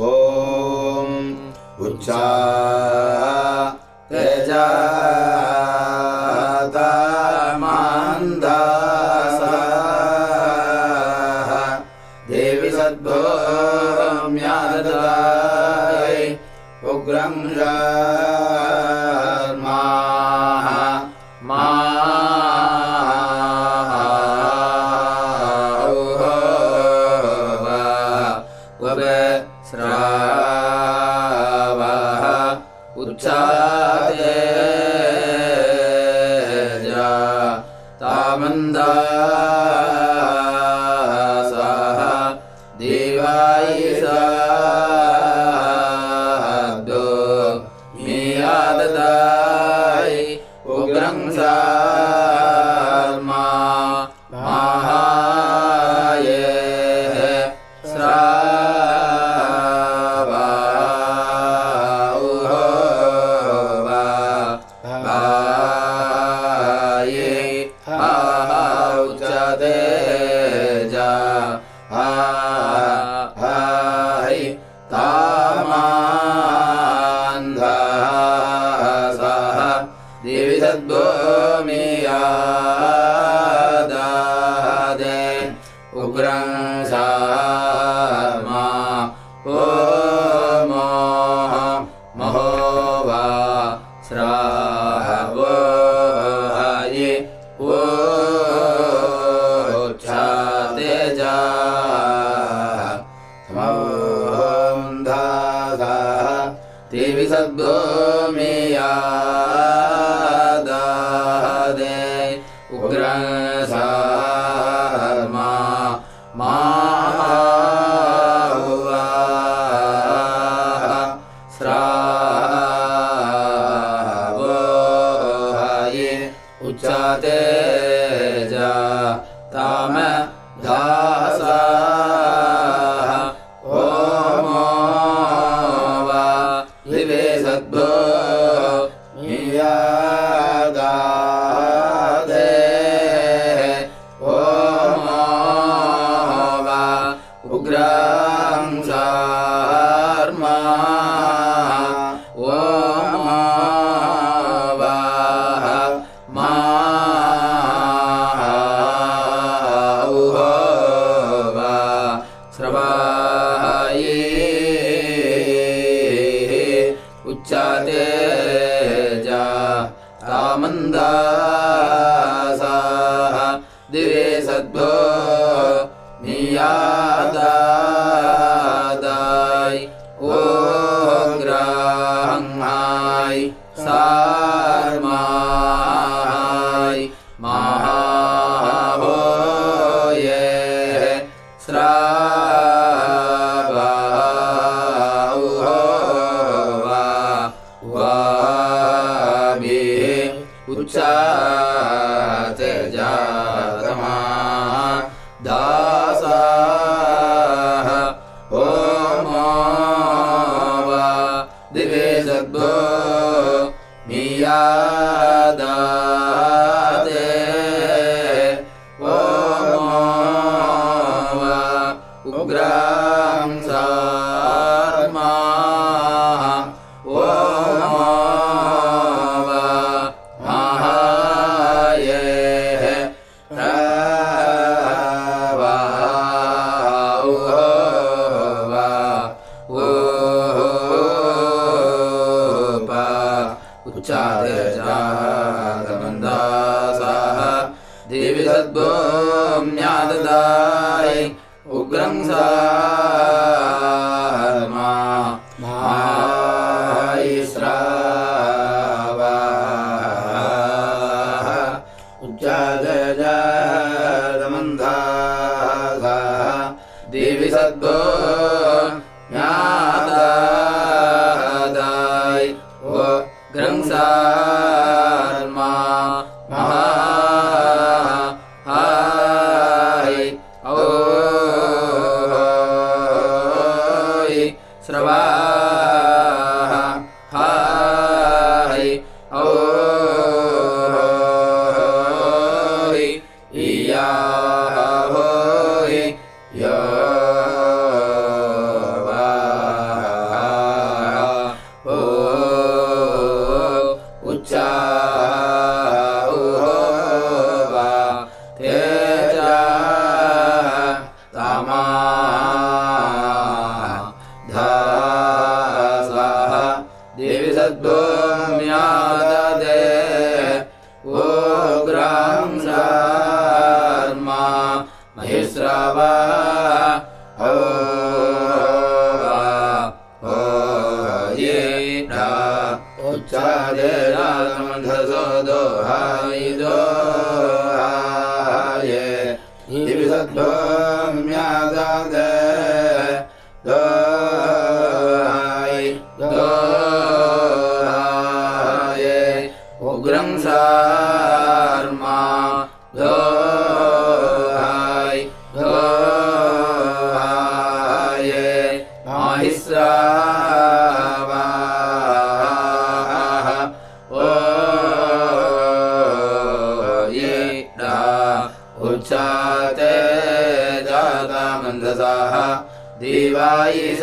ॐ उच्चा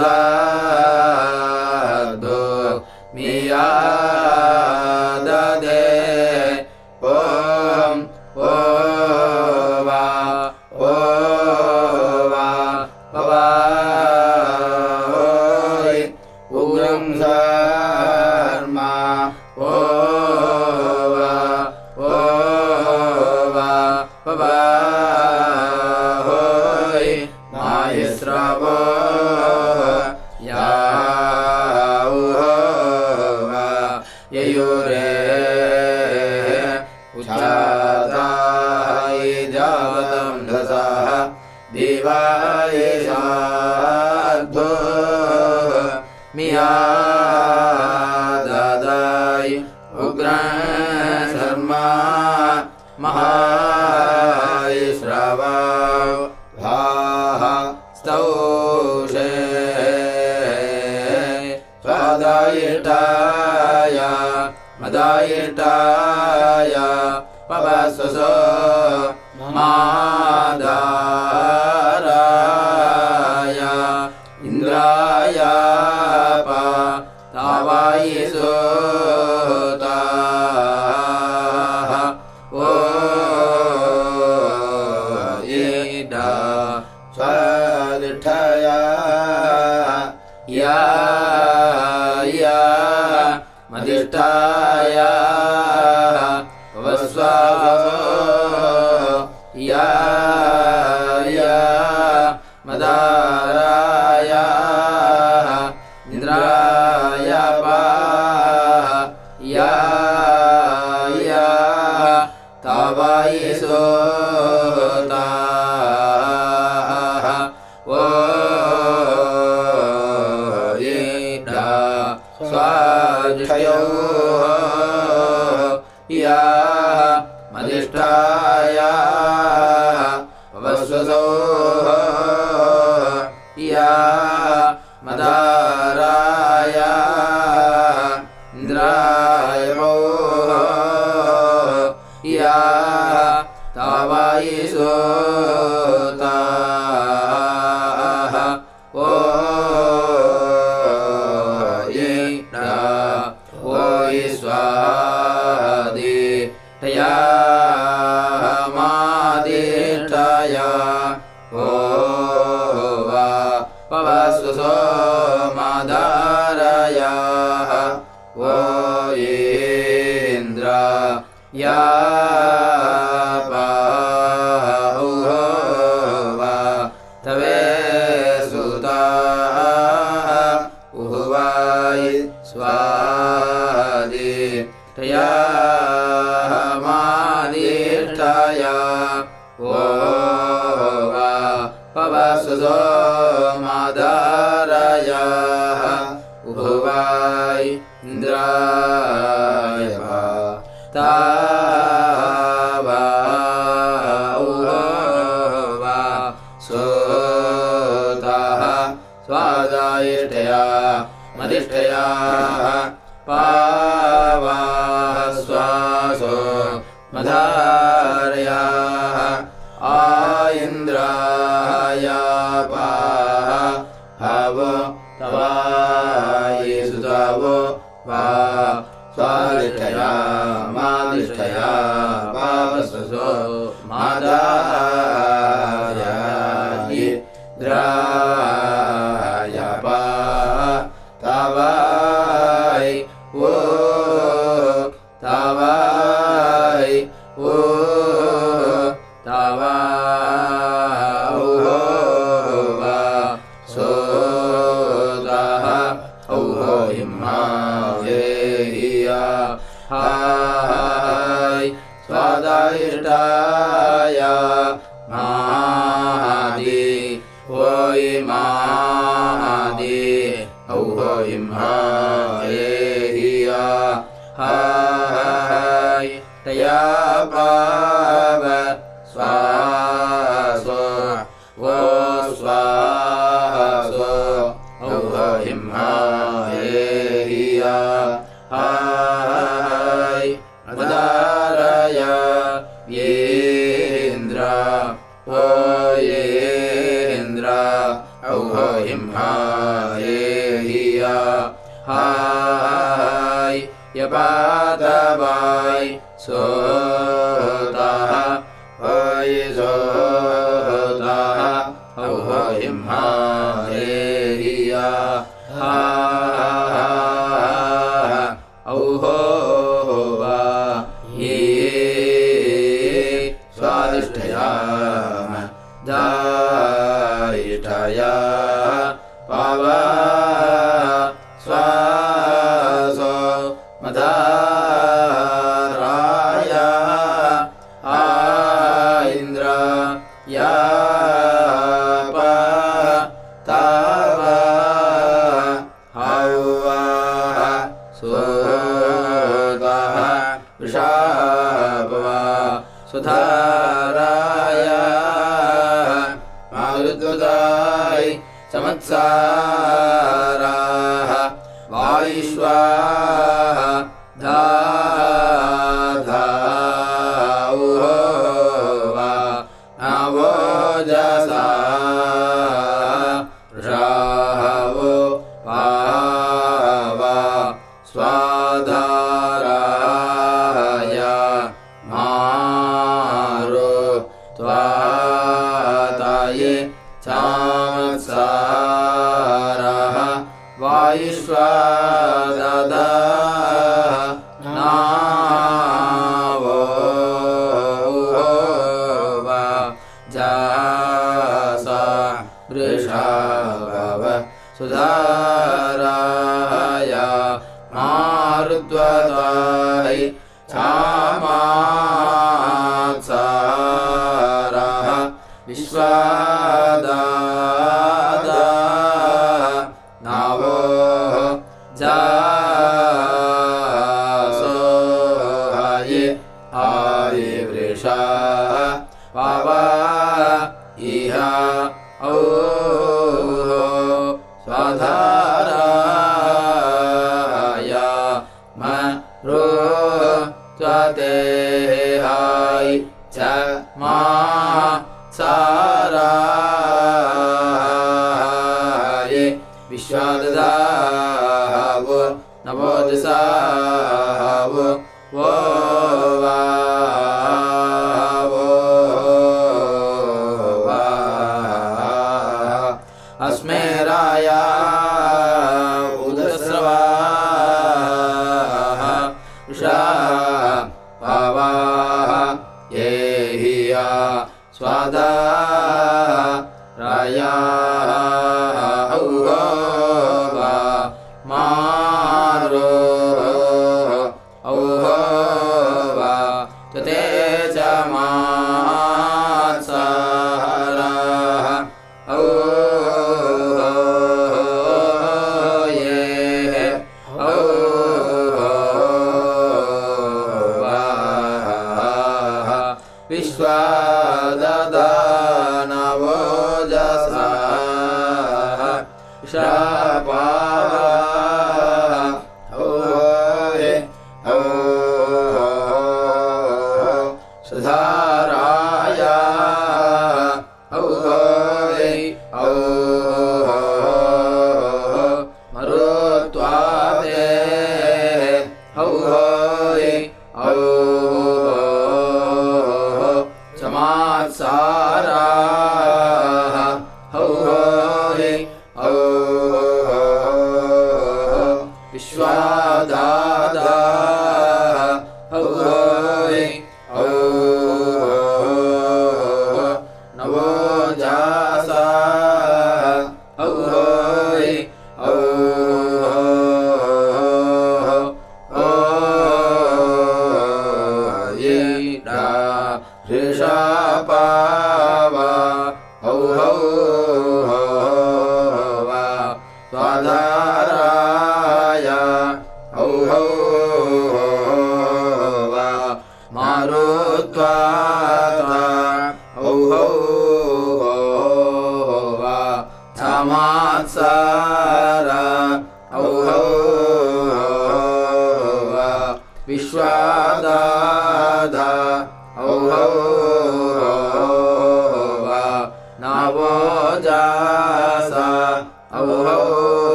दिवायि ययोरे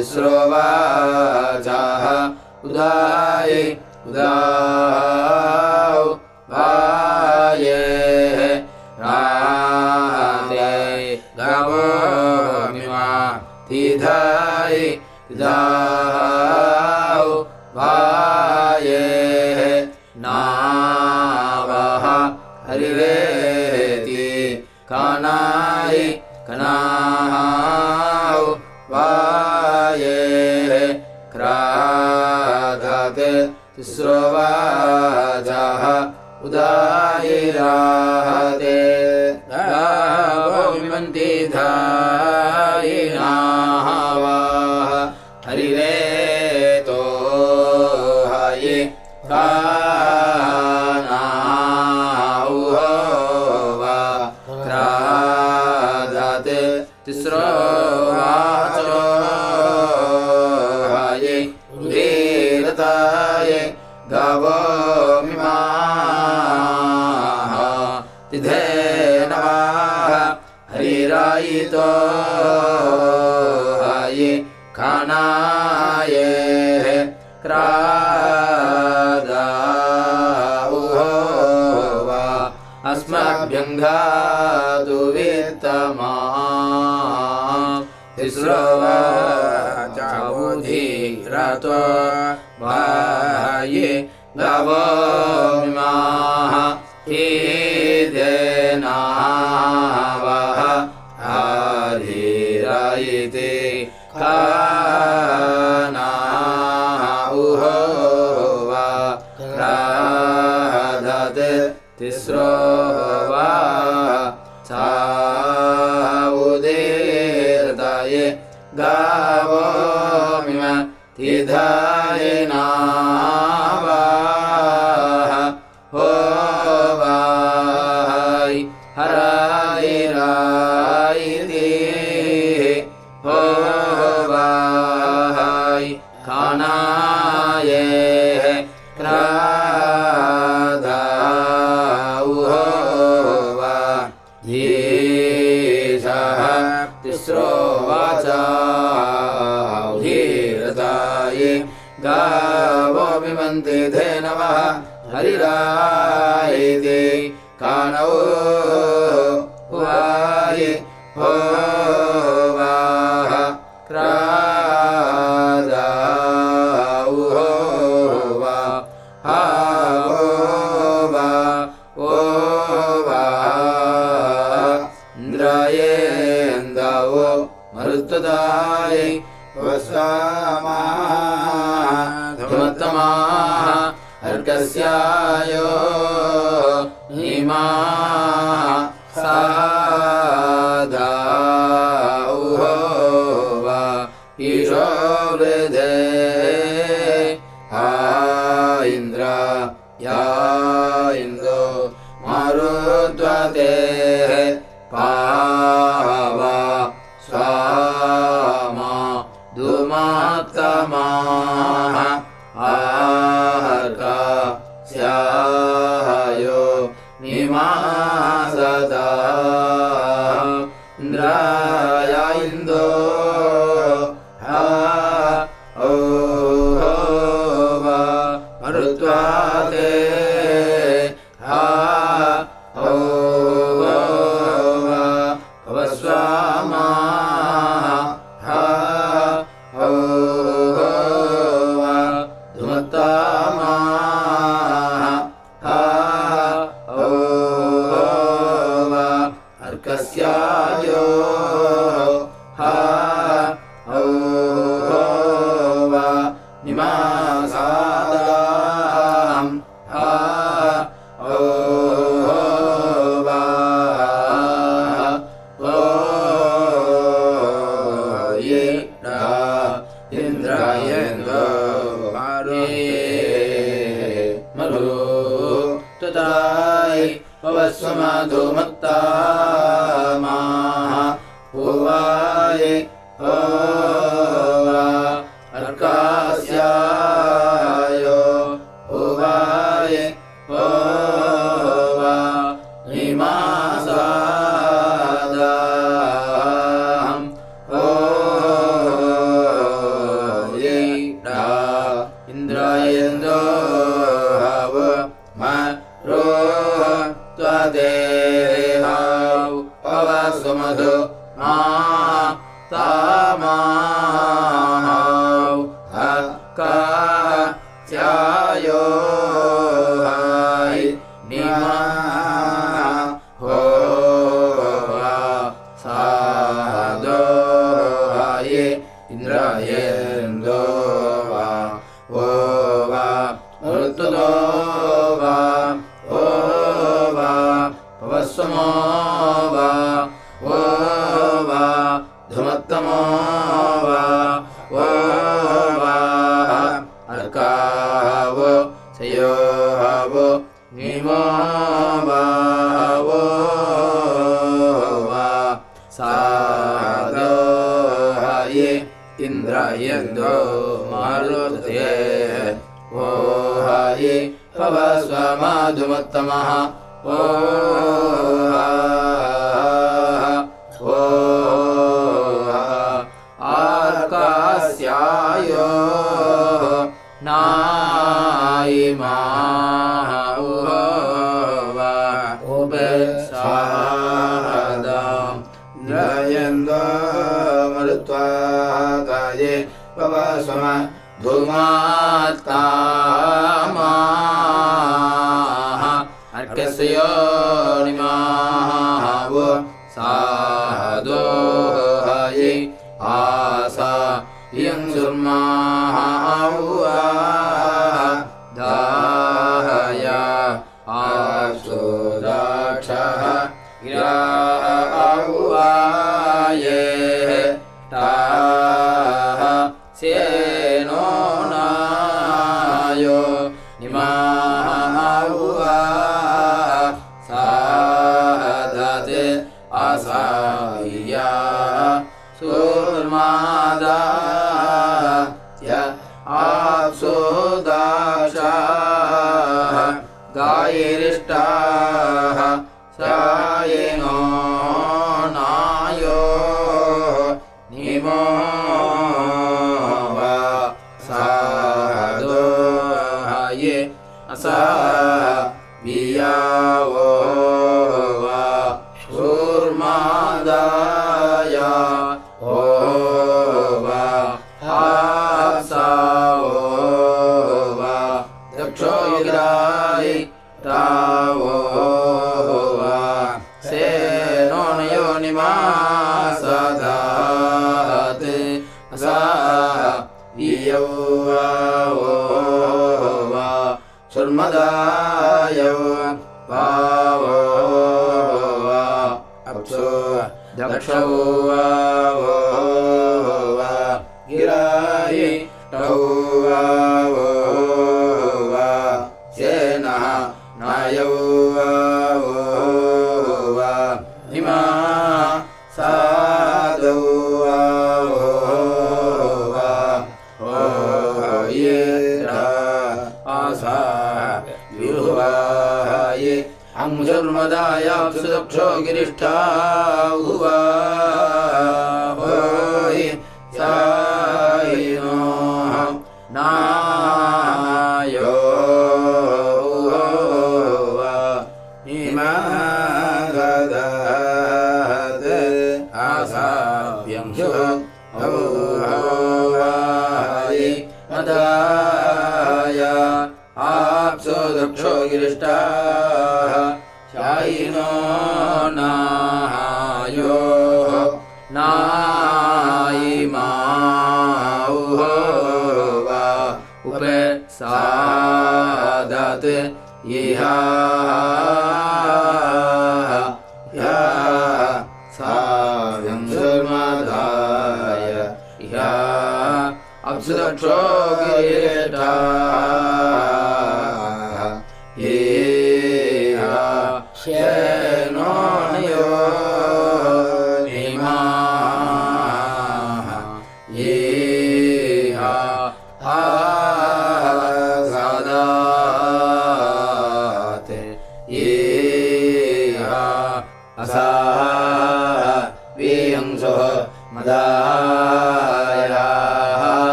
तिस्रोवाचाः उदाय उदाौ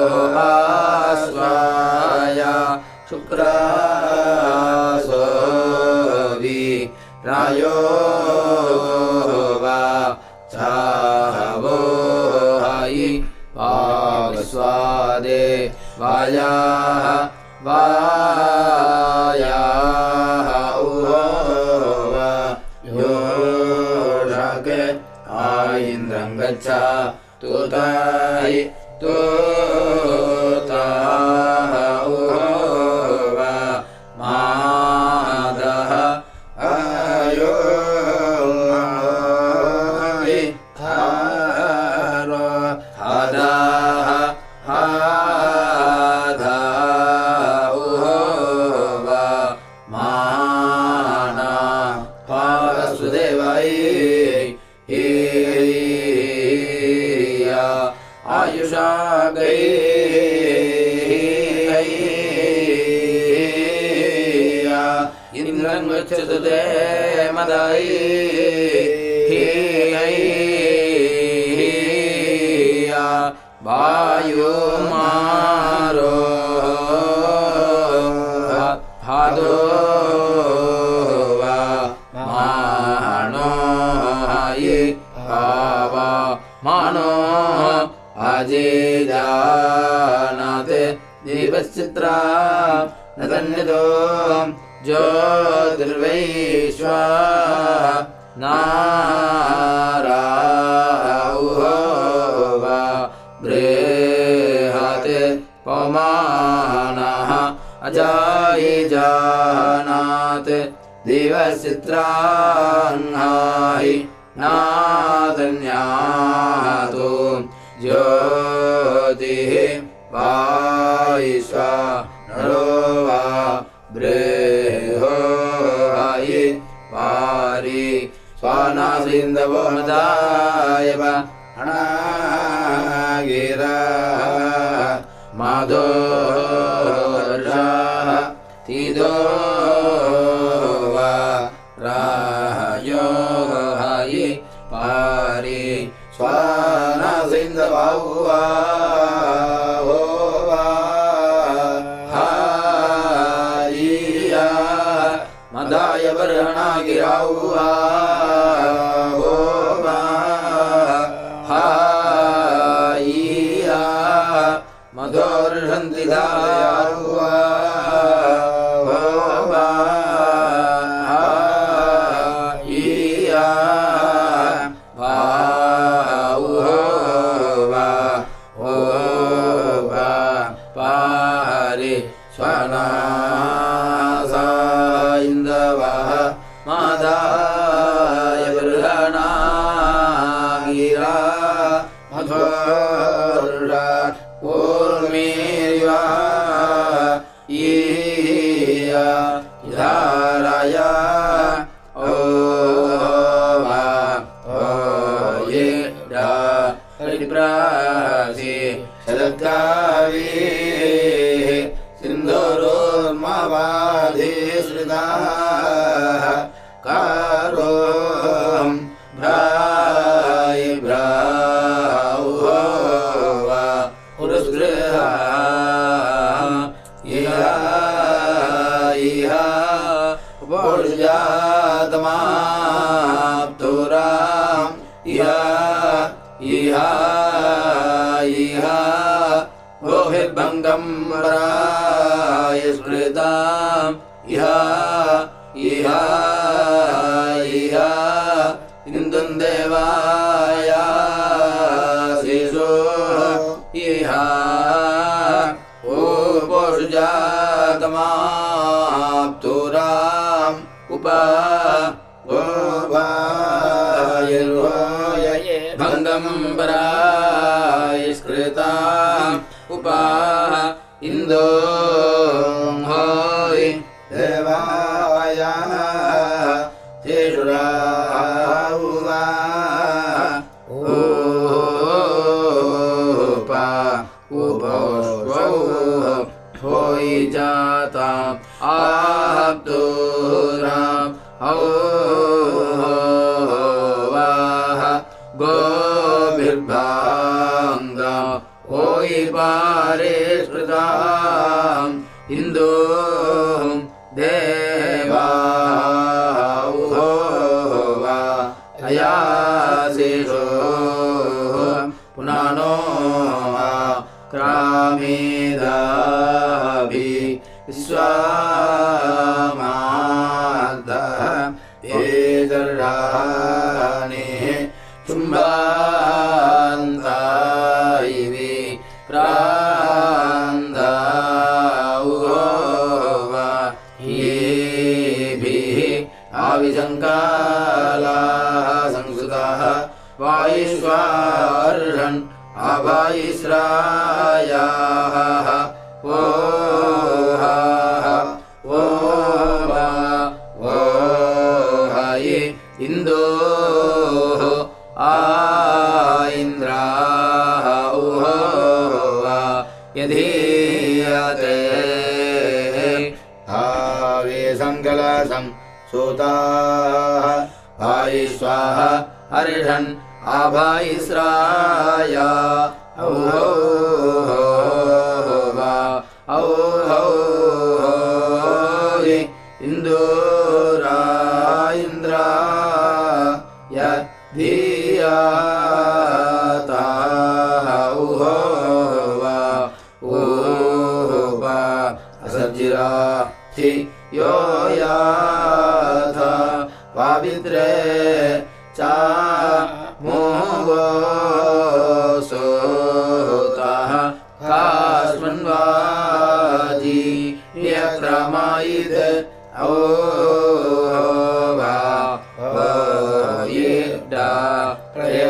सोमास्वाय शुक्रासोवि रायो वा हायि पावस्वादे वायाः वायाः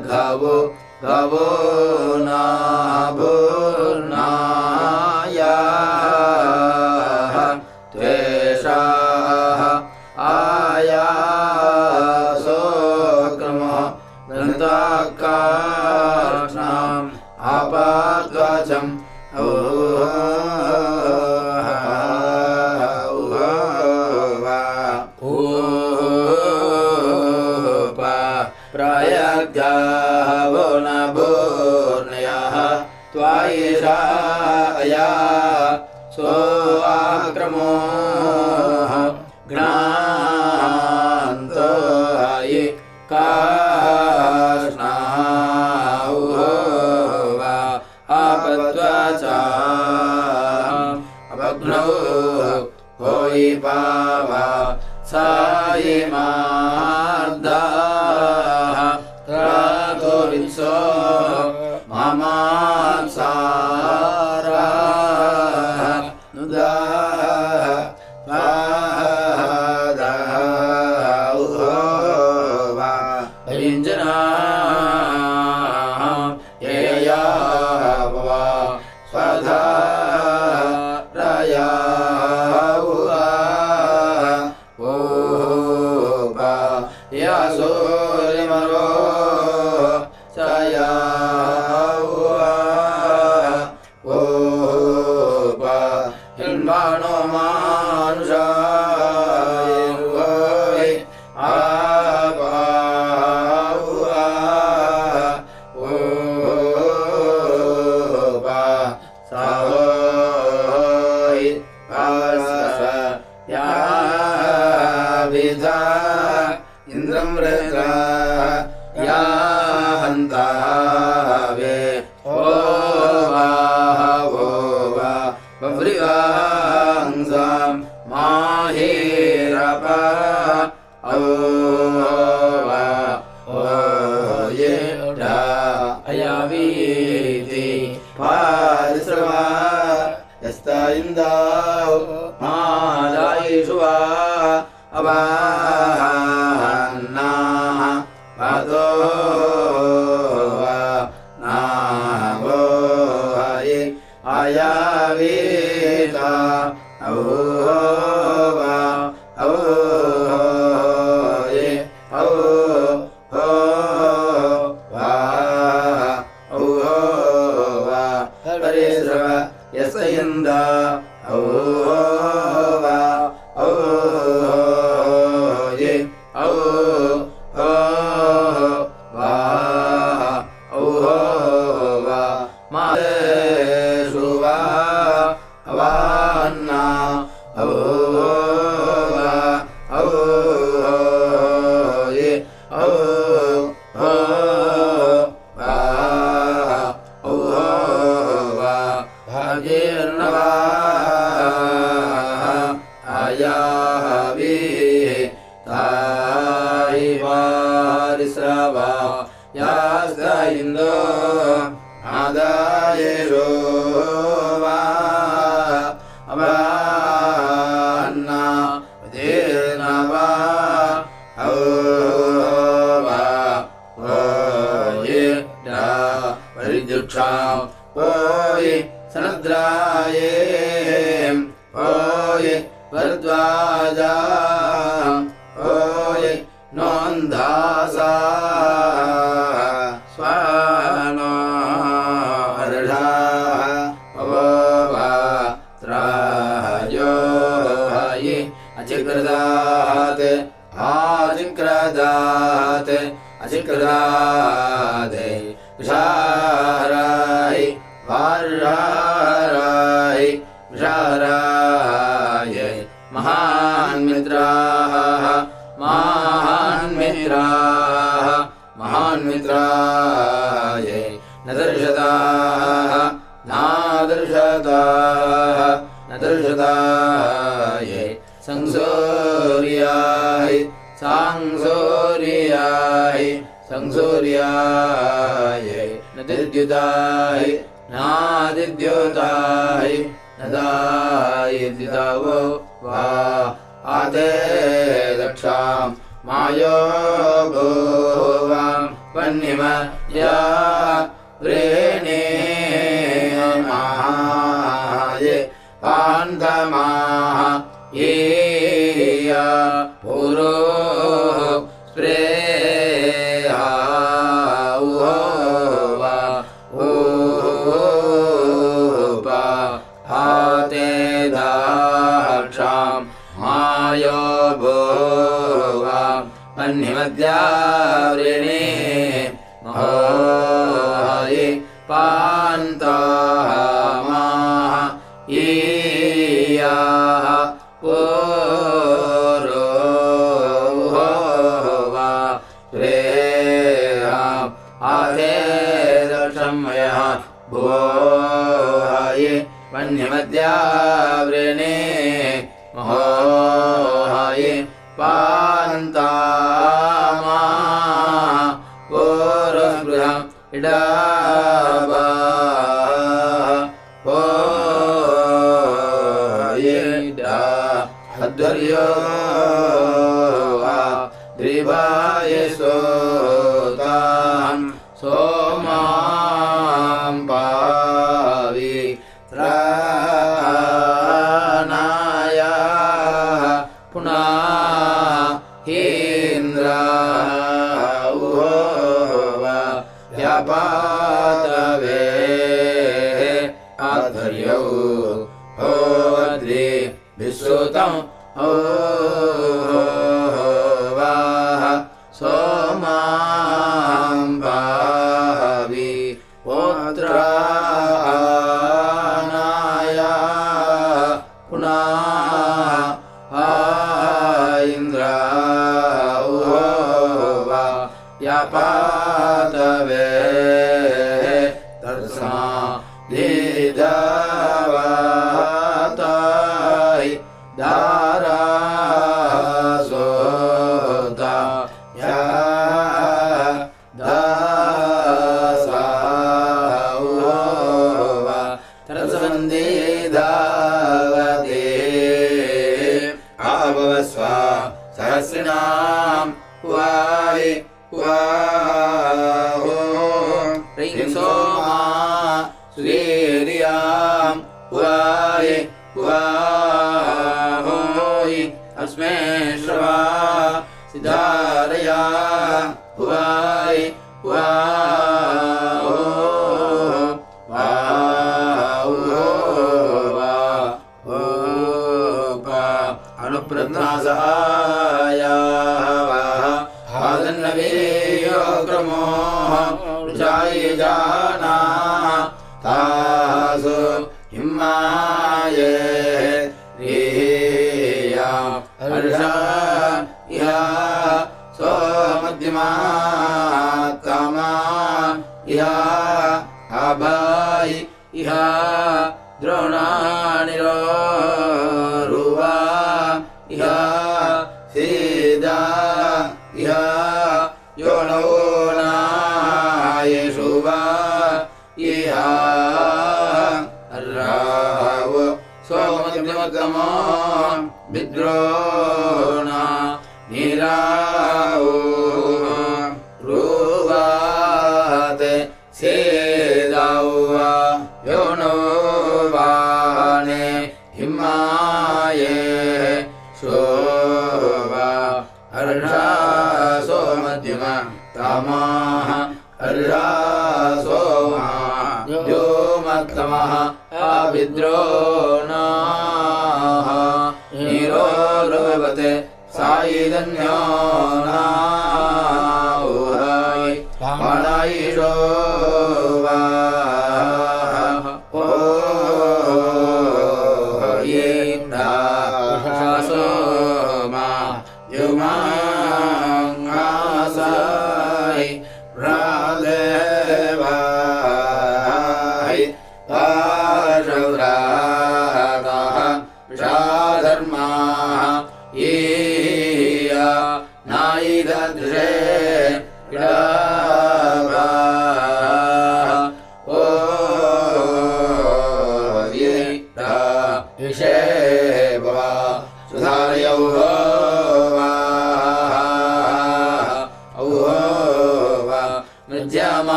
प्रयघवो गवो नाभुर्नाया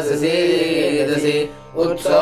निमृतसीदसि उत्सो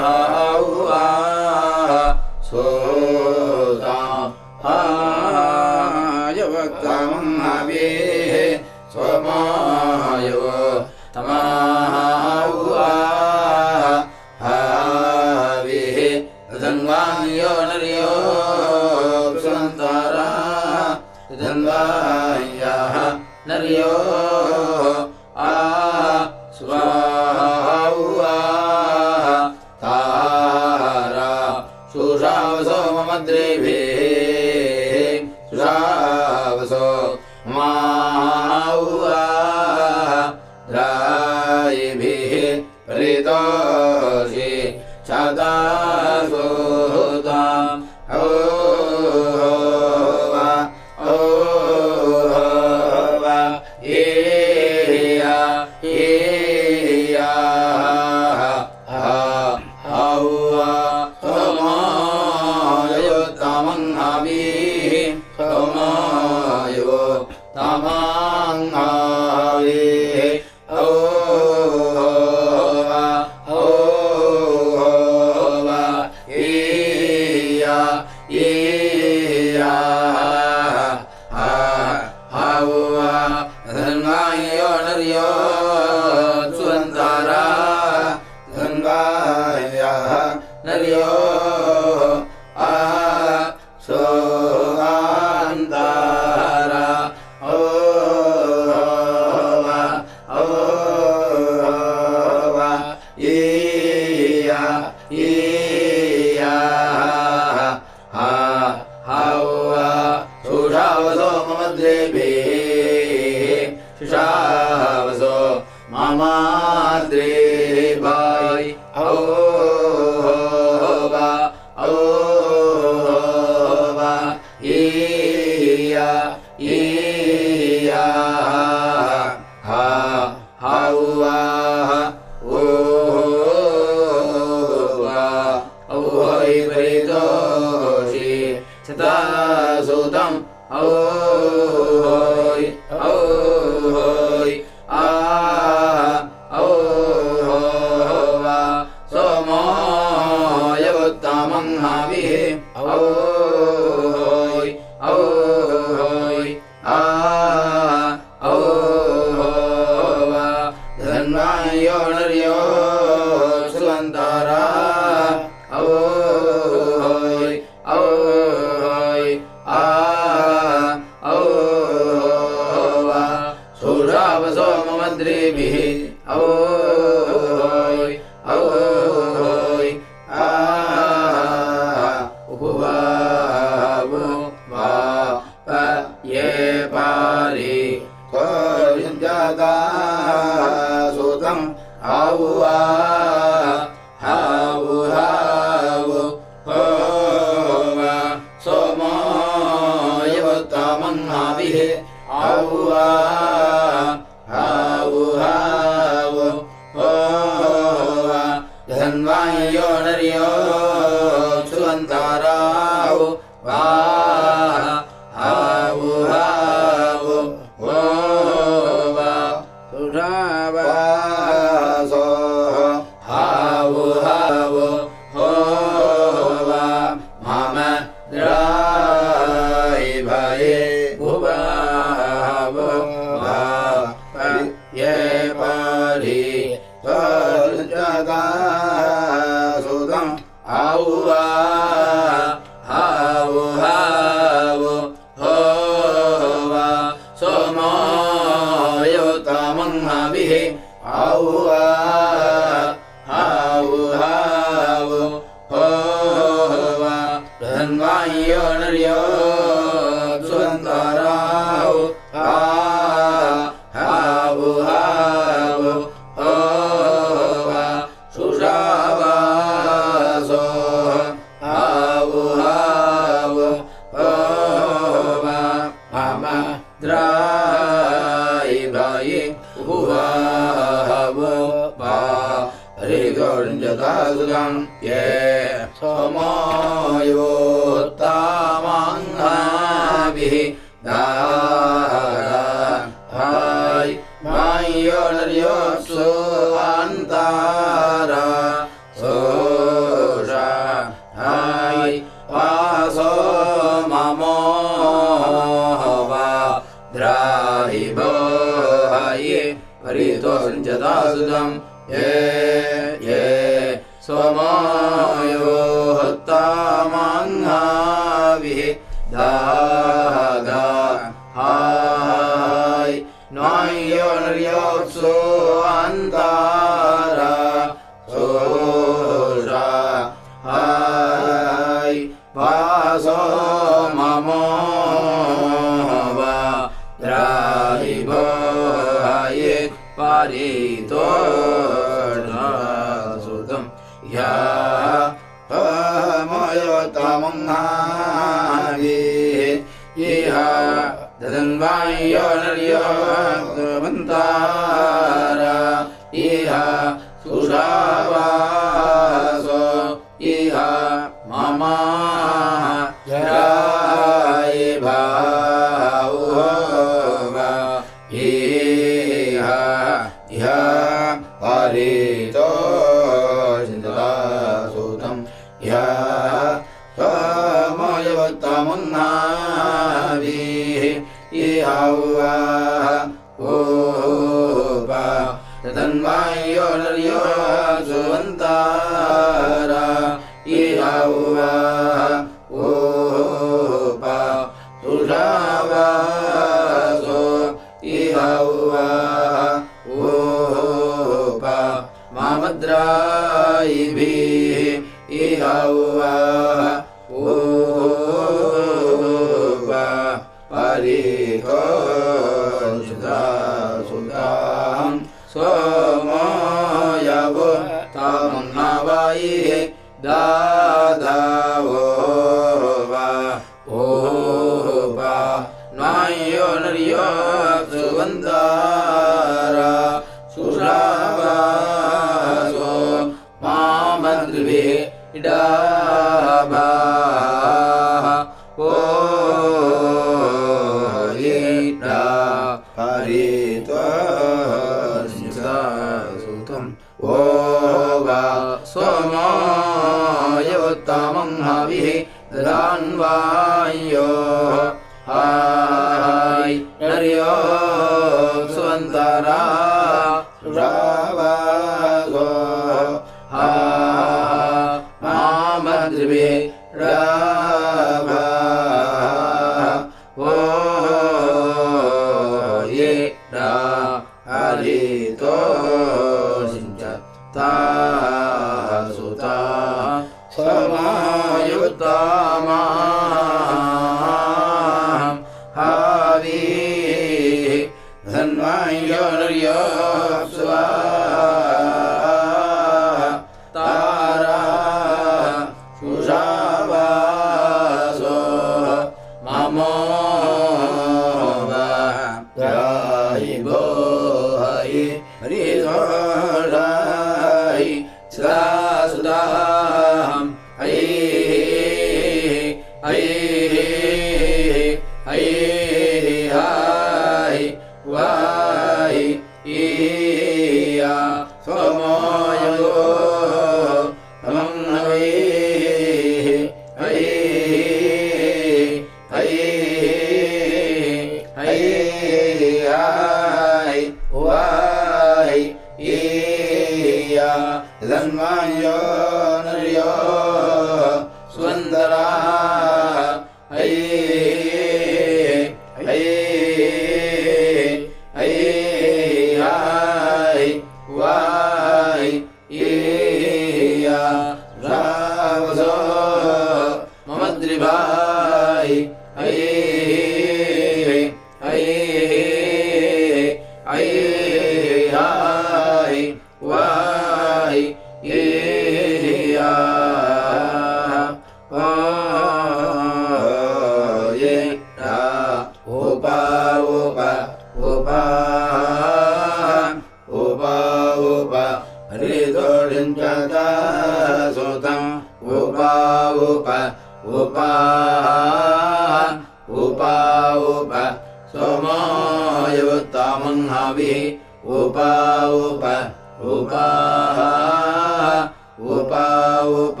उप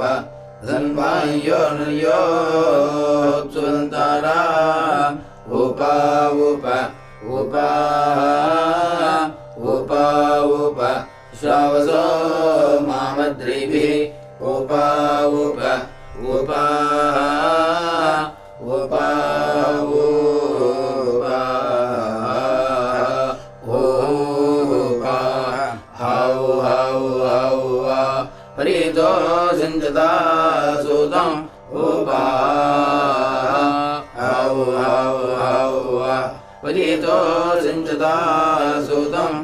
लम्बा यो नर्यो सुन्तारा उप उपा उप श्रावसो मामद्रिभिः। उपावुप सुतम्।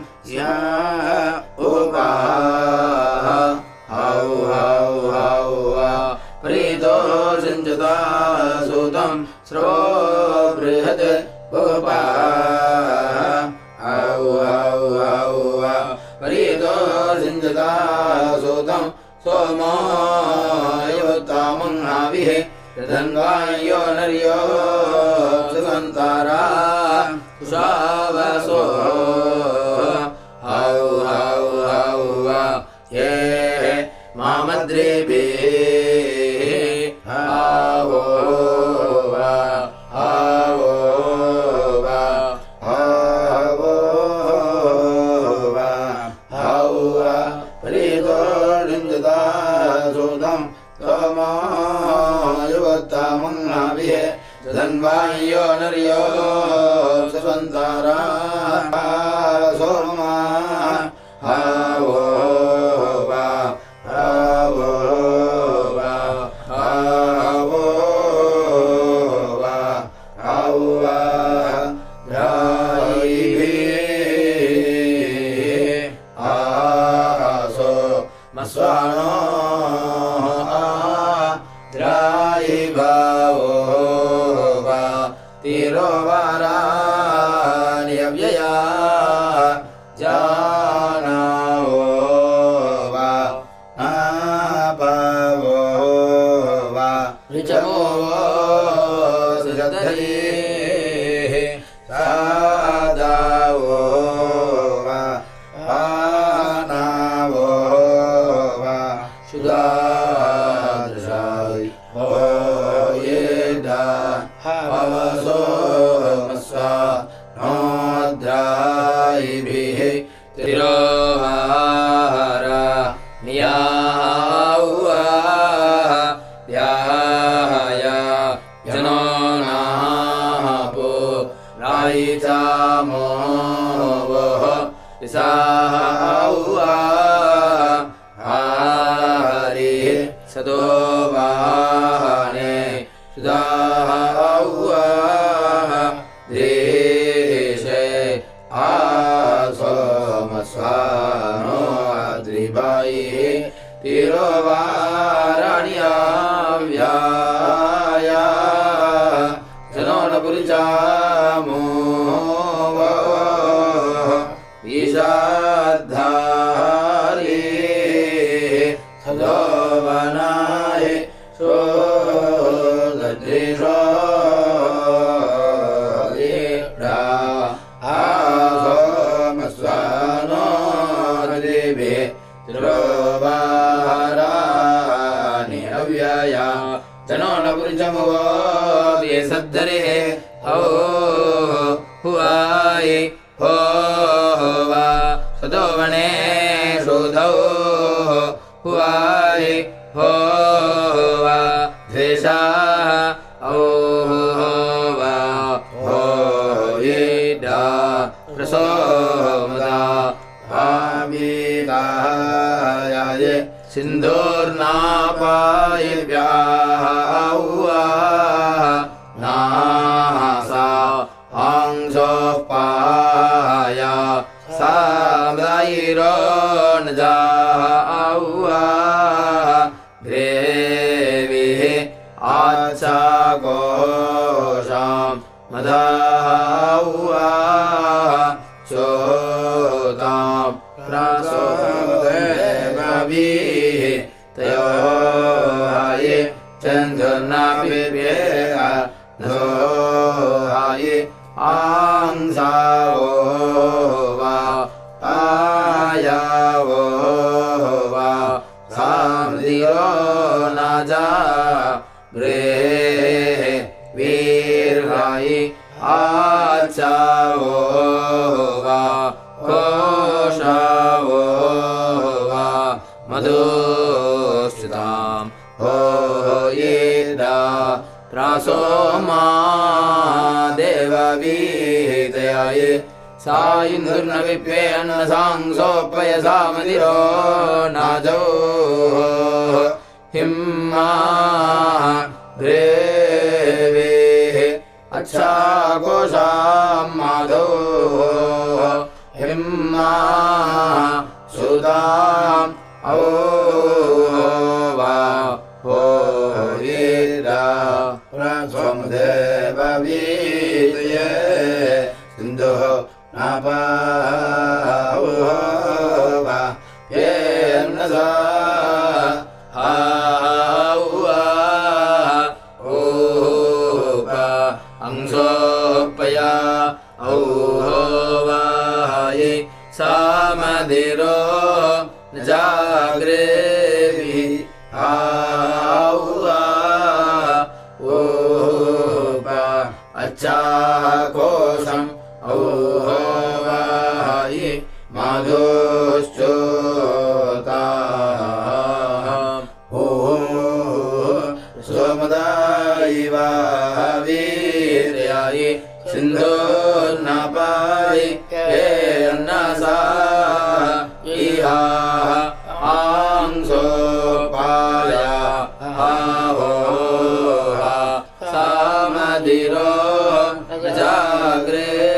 जाग्रेभिः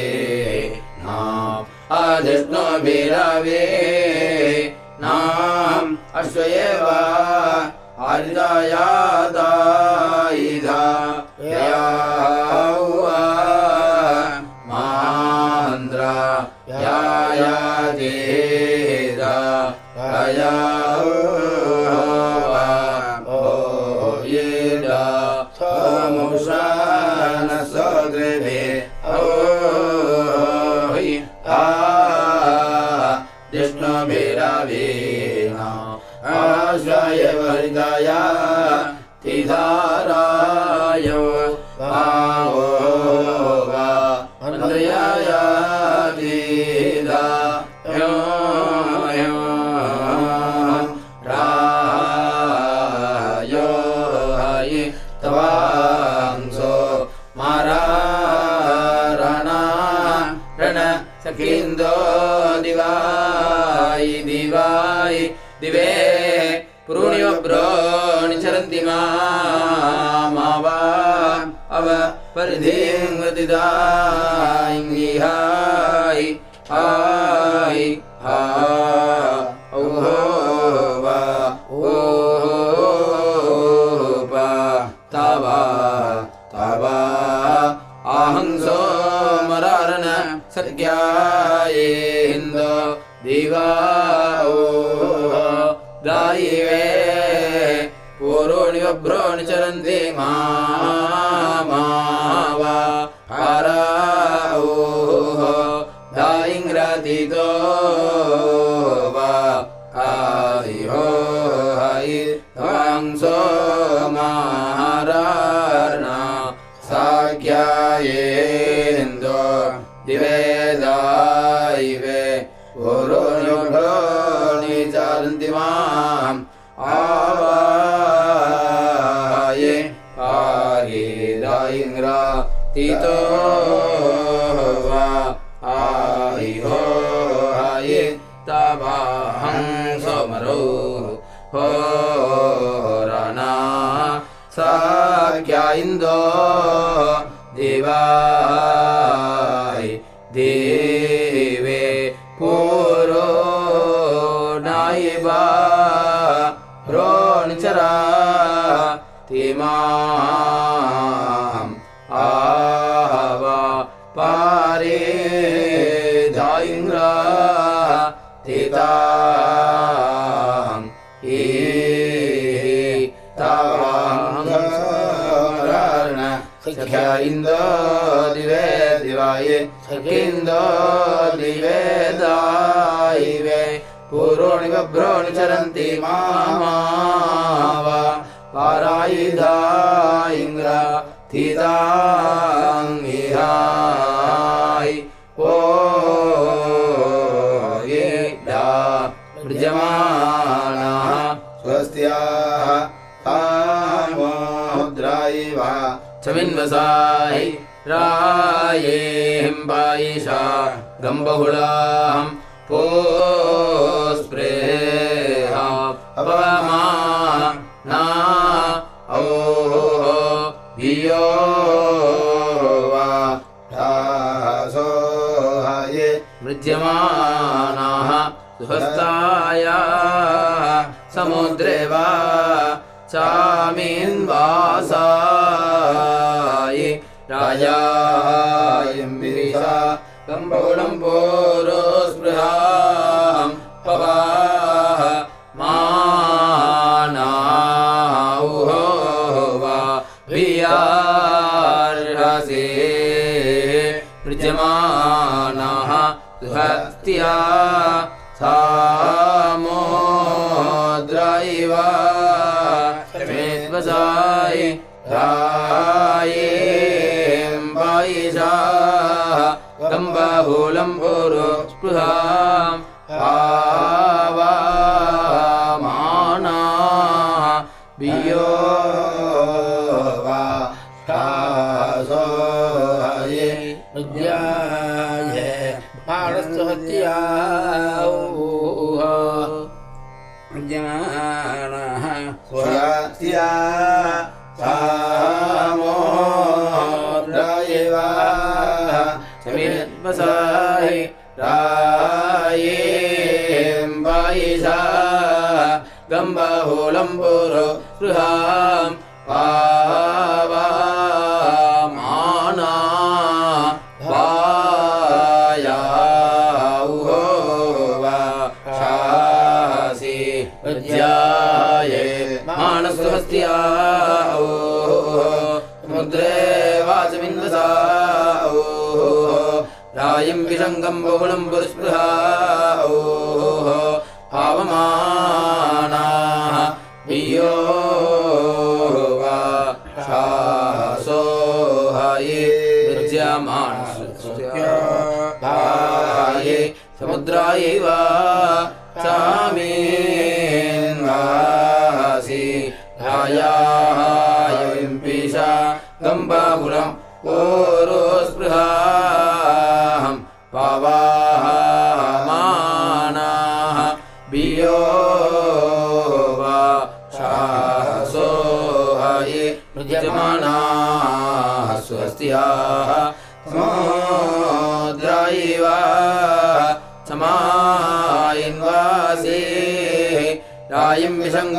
eh, ो लम्बोरो स्पृहा गम्बाहोलम्बुरौ स्पृहा पा वा मानासि अध्याये मानस्तु मुद्रे ओद्रे वाचमिन्वसा ओः रायिम् विम्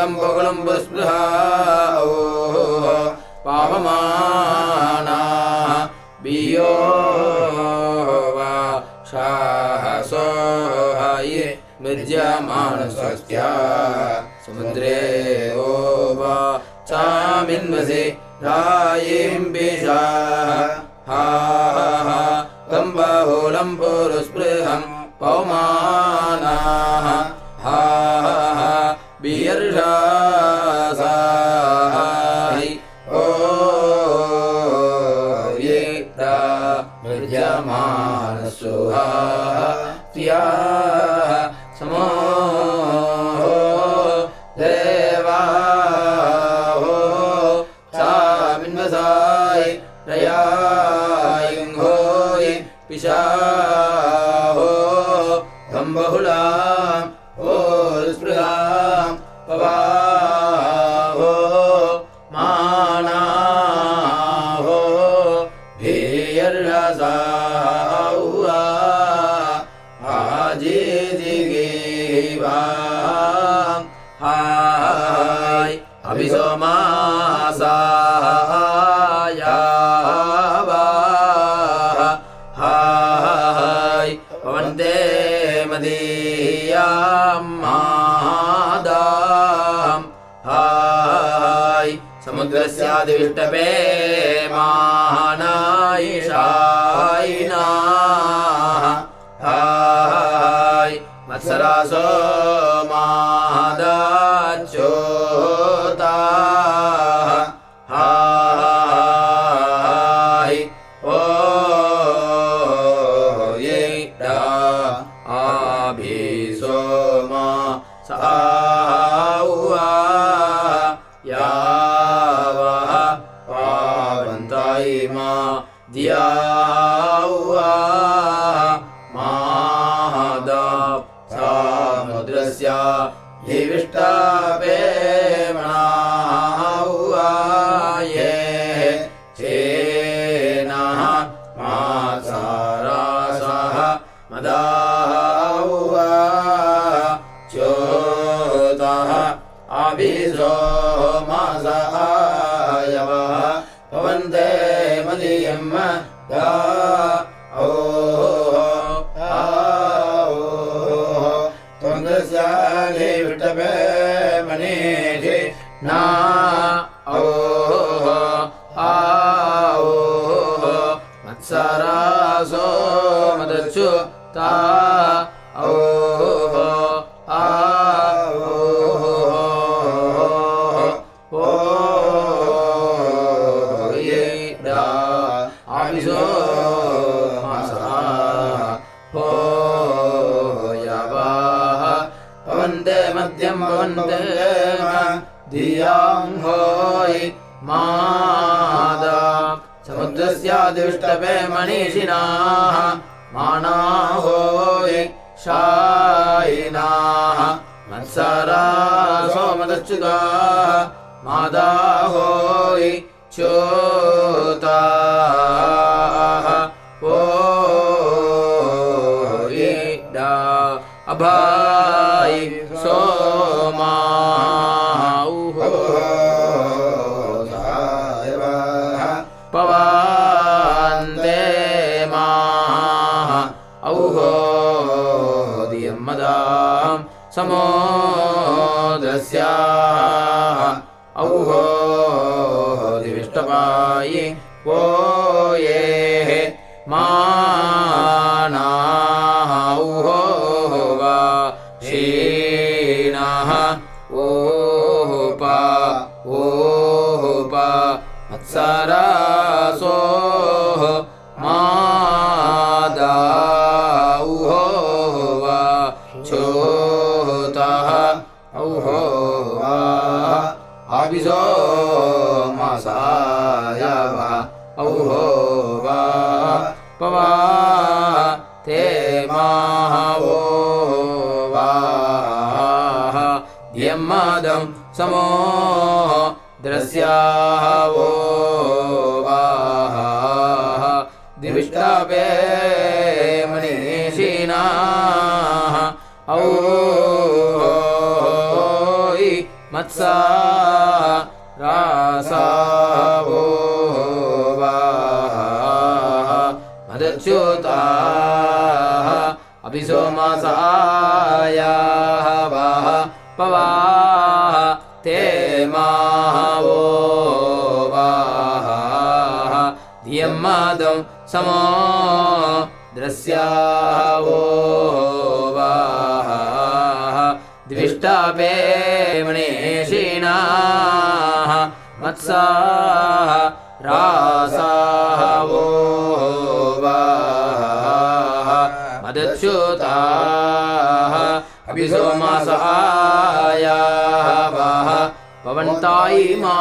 रायं विसङ्गं समो द्रस्याः वो वाः दिविष्टापे मनीषिणाः। औ मत्सा रासा वो वाः मदच्युताः अपि सोमसायाः पवाः समो द्रस्यावो वाः। द्विष्टापे मणिषीणाः मत्साः रासाः वो मदच्युताः अपि सोमासायाः वाः। पवन्तायि मा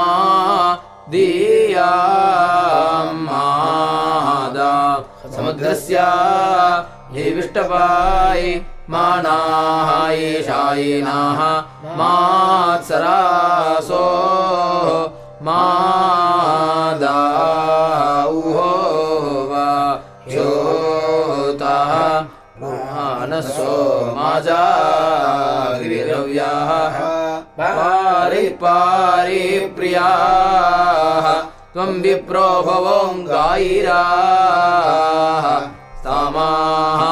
दीया मादा। समुद्रस्य ये विष्टपायि मानाः येषायिनाः मात्सरासो मादा। उहो वा ज्योताः मानसो माजागिरव्याः पारि पारि प्रियाः त्वं विप्रो भवोङ्गायिराः तामाः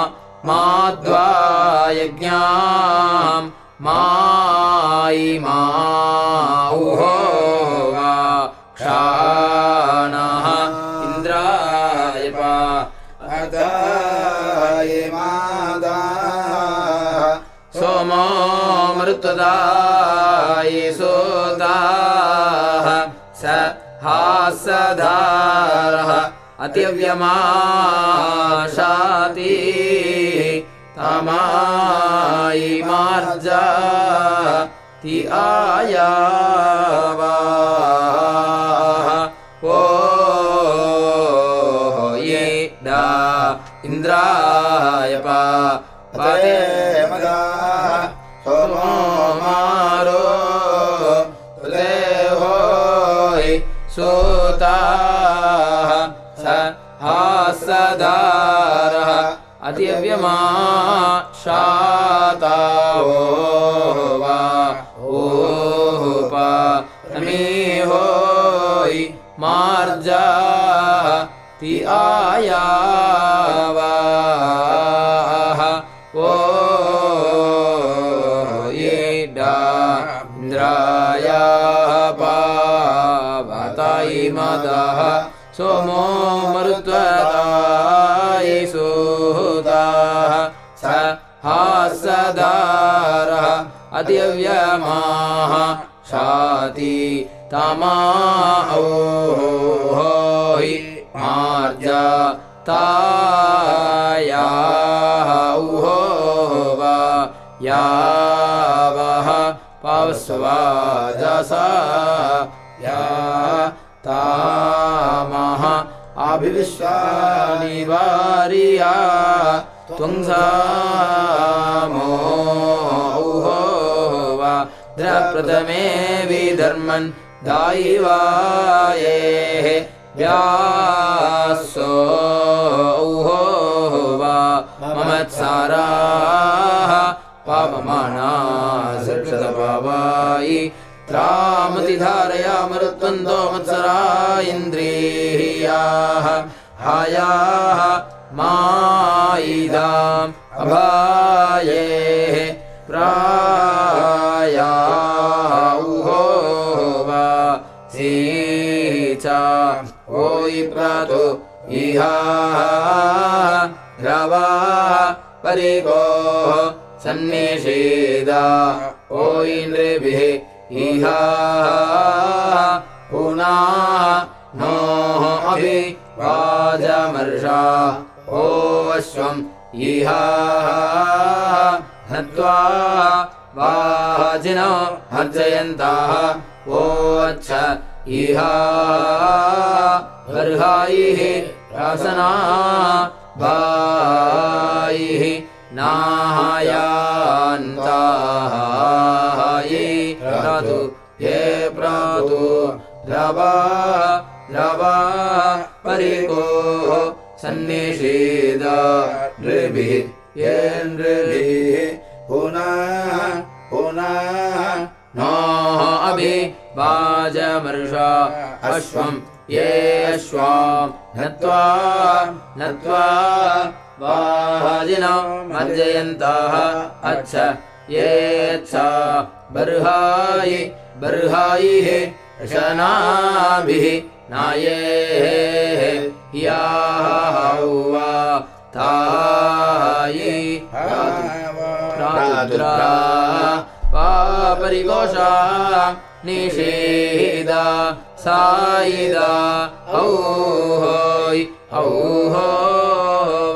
माध्वा यज्ञां मायि माउहो वा क्षाणः इन्द्राय पा अताय मादा सोमो मरुत्वदायि सोदाः हासधारः अतिव्यमाशाति तमायि मार्जा ति आयावाः ओ ये इन्द्राय पा पते हासदारः अतिव्यमा शातावो वा ओपा होयि मार्जा ति आयावाः ओ मदः सोमो हासदारः अतिव्यमाः शाति तमा हि मार्जा तायाः वा यावः या तामः अभिविश्वानिवार्या त्वङ्सामो उहो वा द्रप्रथमे विधर्मन् दायिवायेः व्यासो वा ममत्साराः पापमाना सृक्षतपावायि त्रामतिधारया मरुत्वन्तो मत्सरा इन्द्रियाः हायाः मायिदाम् अभायेः प्राया उहो वा सीचा ओयि प्रातो इहा रवा परिगोः सन्निषेदा ओ इन्द्रिभिः इहा पुनः नोः अभि वाजमर्षा ओ अश्वम् इहा हत्वा वाजिनो अर्जयन्ताः ओ अच्छ इहा बर्हायिः रासना भायिः नायान्तायि रतु ये प्रातु द्रवा द्रवा परिको सन्निषीद नृभिः ये नृभिः पुनः पुनः नो अभि वाजमर्षा अश्वम् ये अश्वाम् नत्वा नत्वा वाजिनो मर्जयन्तः अच्छ येच्छ बर्हायि बर्हायिः शनाभिः नायेः याहुवा तायि प्रातुद्रा पापरिकोषा निषेदा सायिदा औहोय్ औहो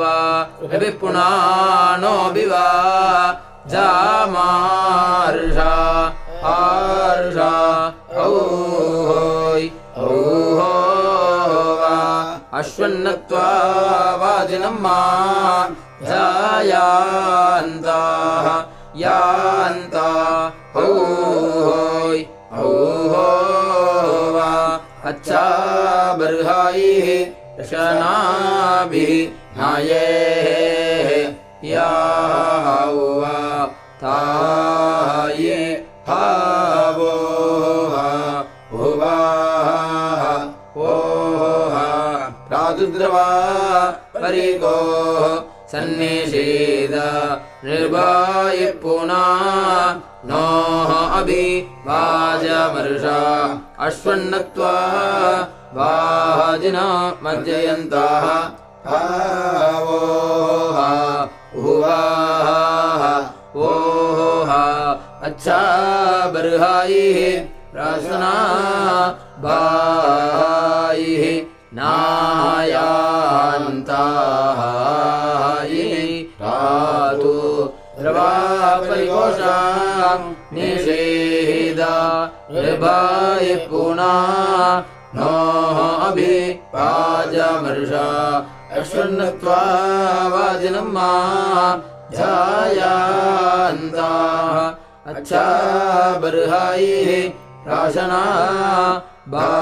वा विपुणानो विवा जामार्षा आर्षा अश्वन्नत्वा वाजिनम् मा जायान्ताः यान्ता औहोय్ औहो वा अच्छा बर्हायिः शनाभिः नायेः याहुवा ताये हावो प्रादुद्रवा परिको सन्निषेद निर्वाय पुना नोः अभि वाजमर्षा अश्वन्नत्वा वाजिना मर्जयन्ताः आवोः अच्छा बर्हायिः प्रासना बायिः नायान्ताः मा जायान्ताः। अच्छा बर्हायिः प्राशना बायिः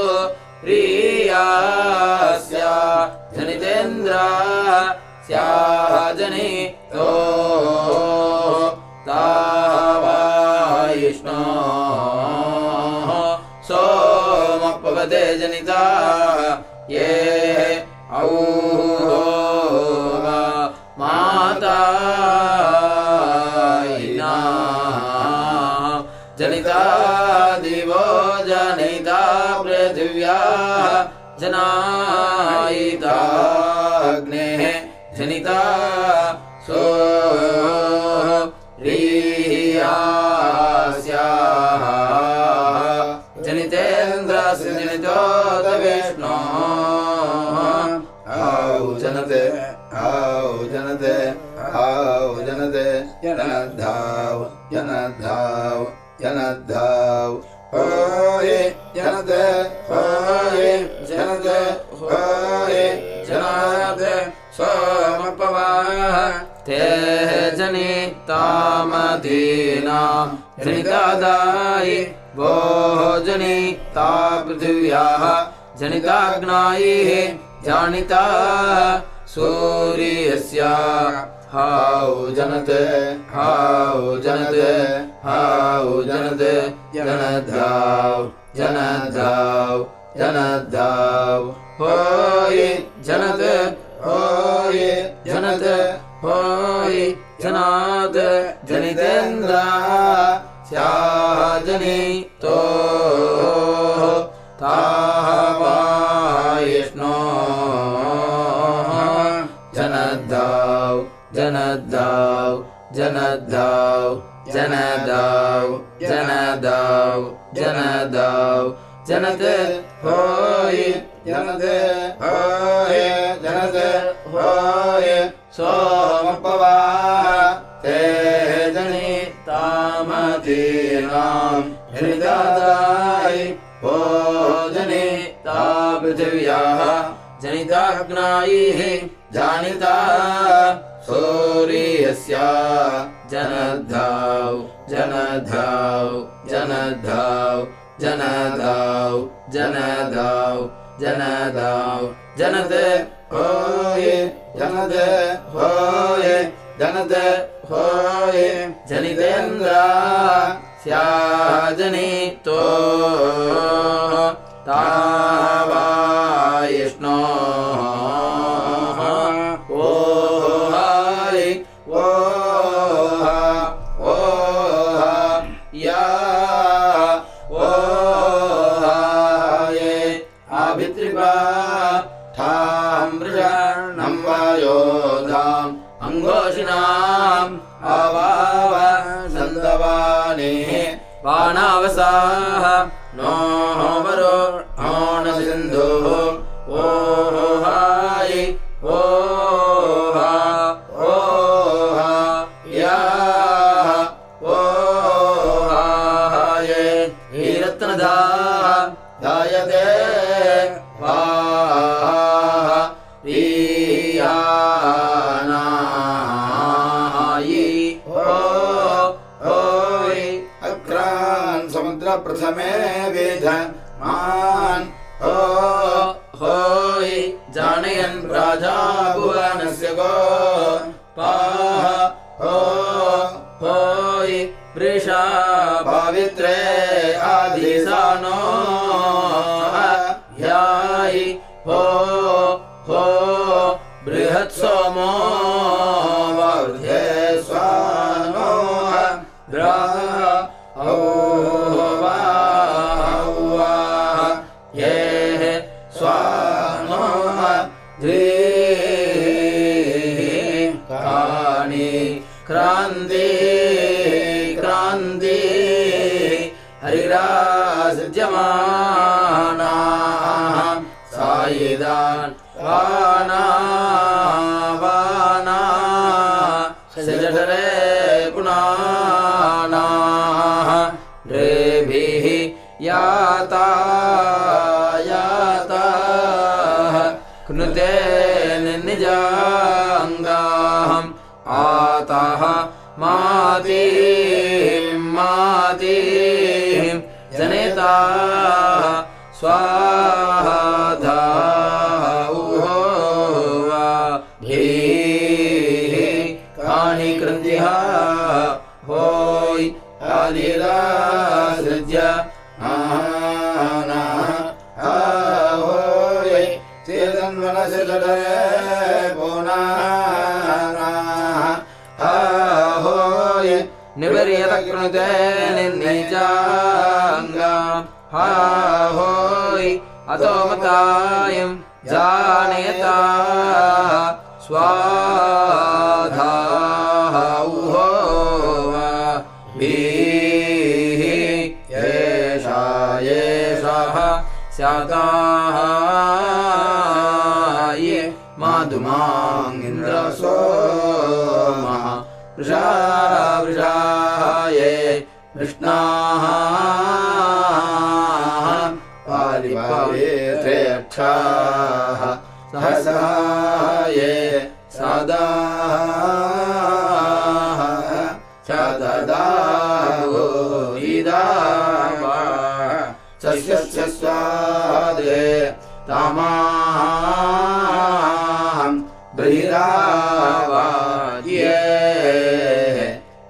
स्या जनितेन्द्रा स्याः जनि जनद्धाव जनद्धाव जनद्धाव होय जनते होय जनते होय जनाते सोमपवाः ते जनितामधीना जनितादायि वो जनिता पृथिव्याः जनिताग्नायैः जानिता सूर्यस्य हाउ जनते हाउ जनते हाउ जनते जनधाव जनधाव जनधाव होय जनत होय जनत होय जनाद स्याजनितो तावायिष्णो जनद्दाव जनद्दाव जनदाव जनदाव जनदाव जनत होय जनते होय जनते होय। सोमपवाः ते जनितामतीनाम् हृदादाय भोजने ता पृथिव्याः जनिताग्नायैः जानिता सूर्यस्य जनधाव जनधाव जनधाव जनधाव जनधाव जनधाव जनत होय जनते होय जनते होय जनितेन्द्र स्याजनितो, तावायिष्णो। बाणावसाः नो वरो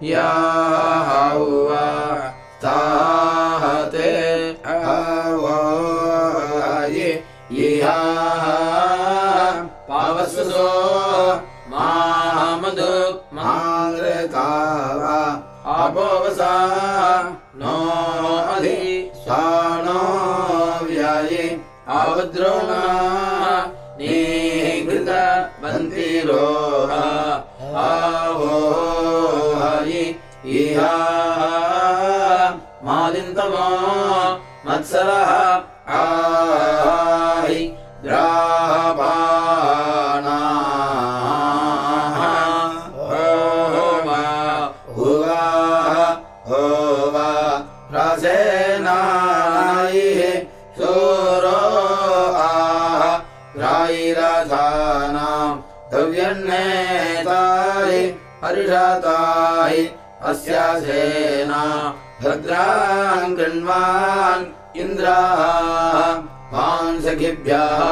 Yeah. Yeah.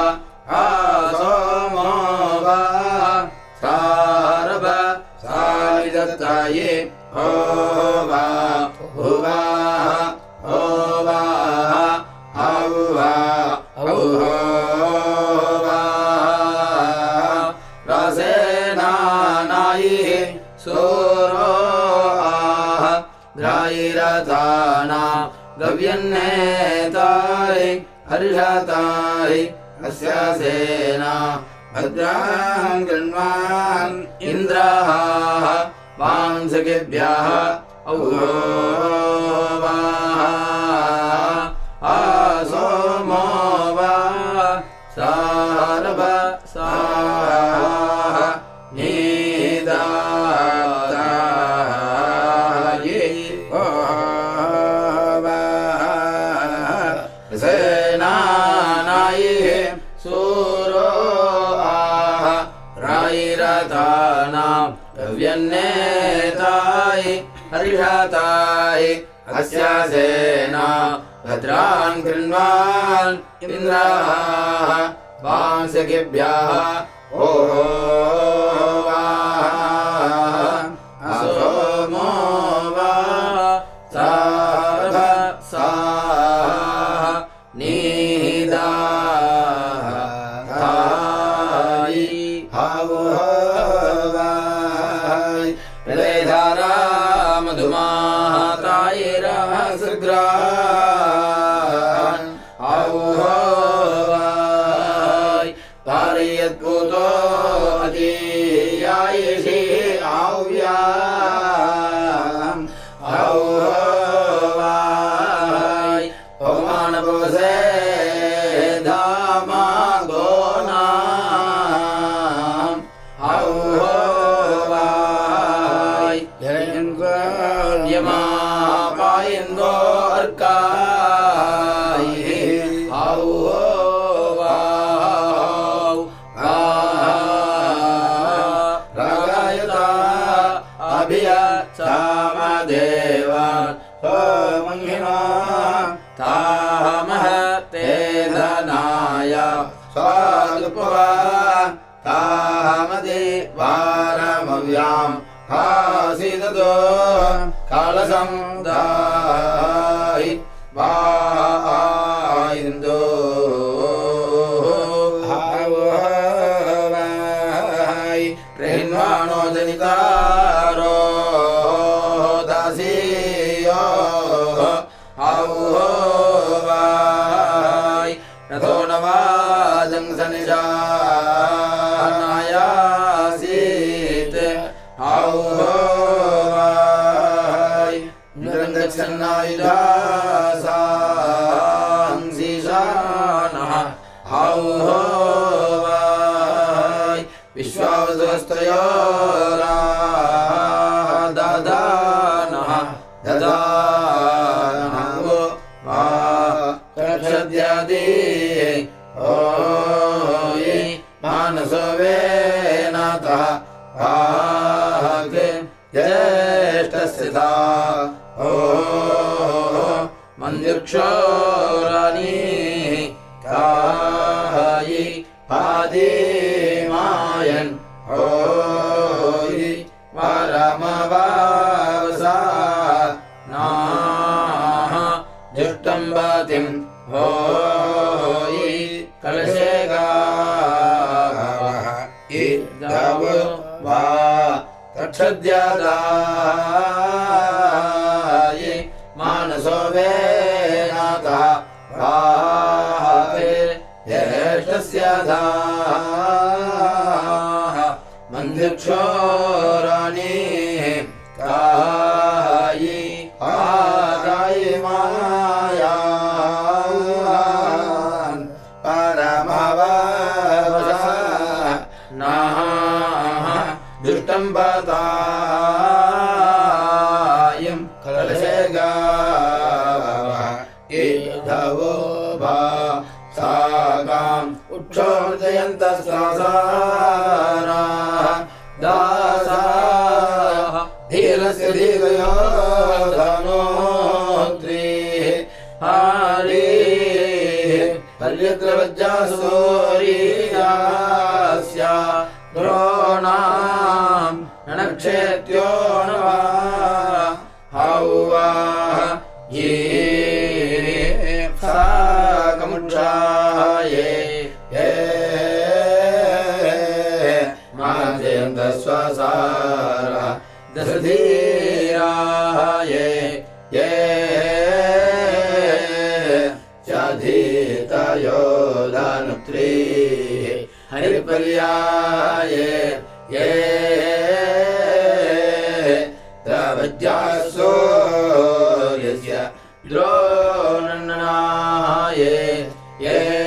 ये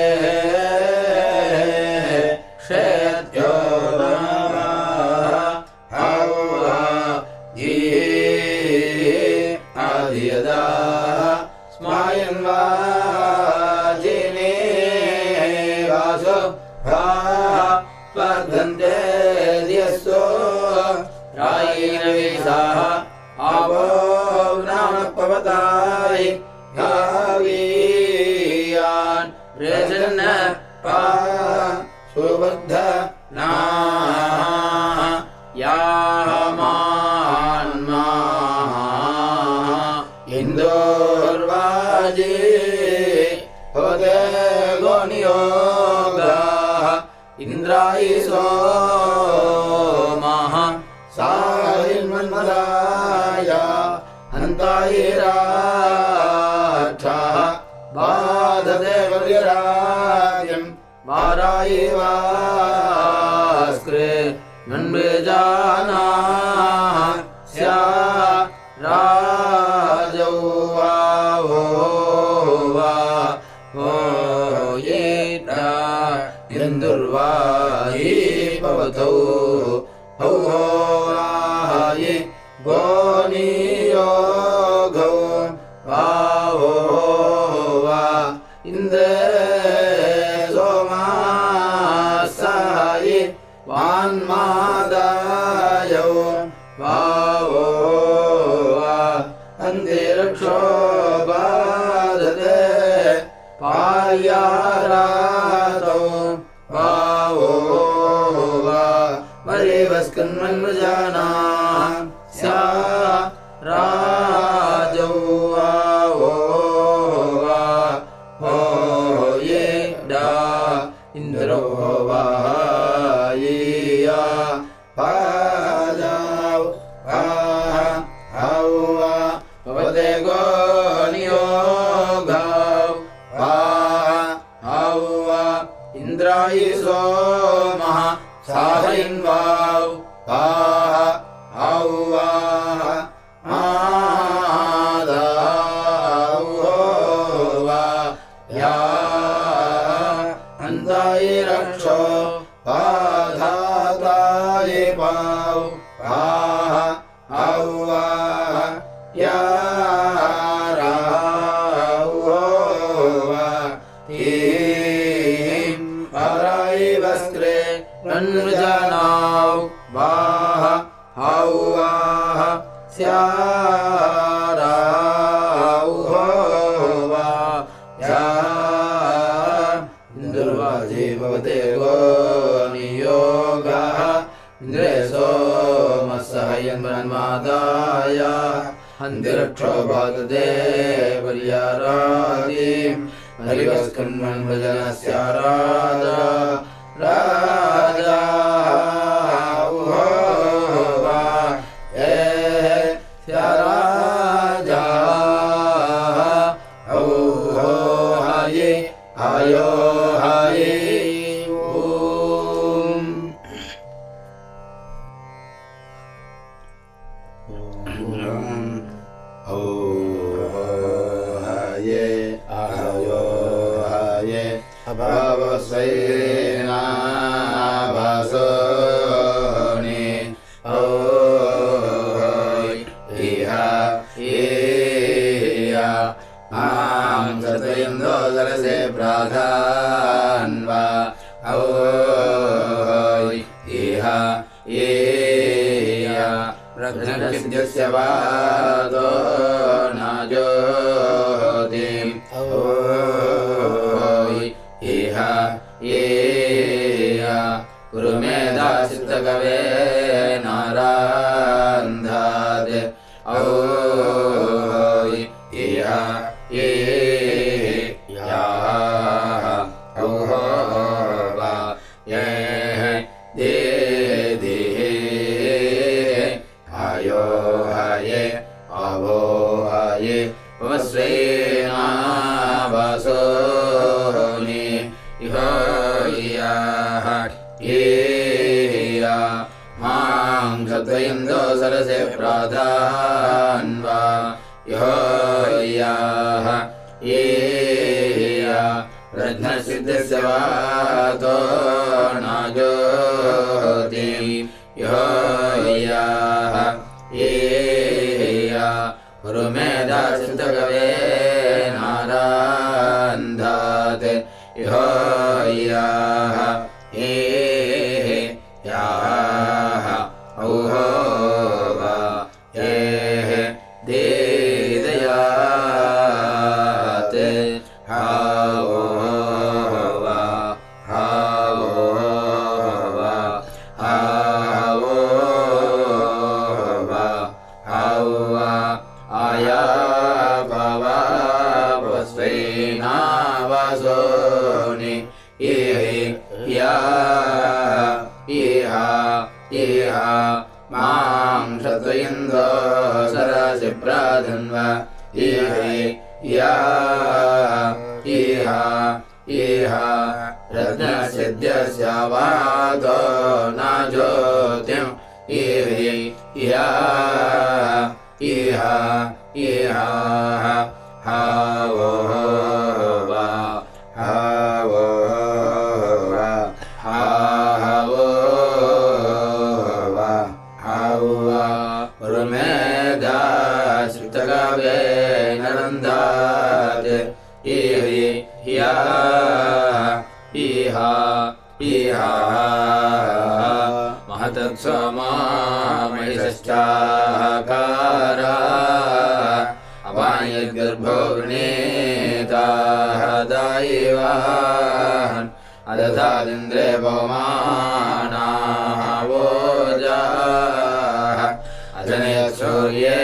yeah.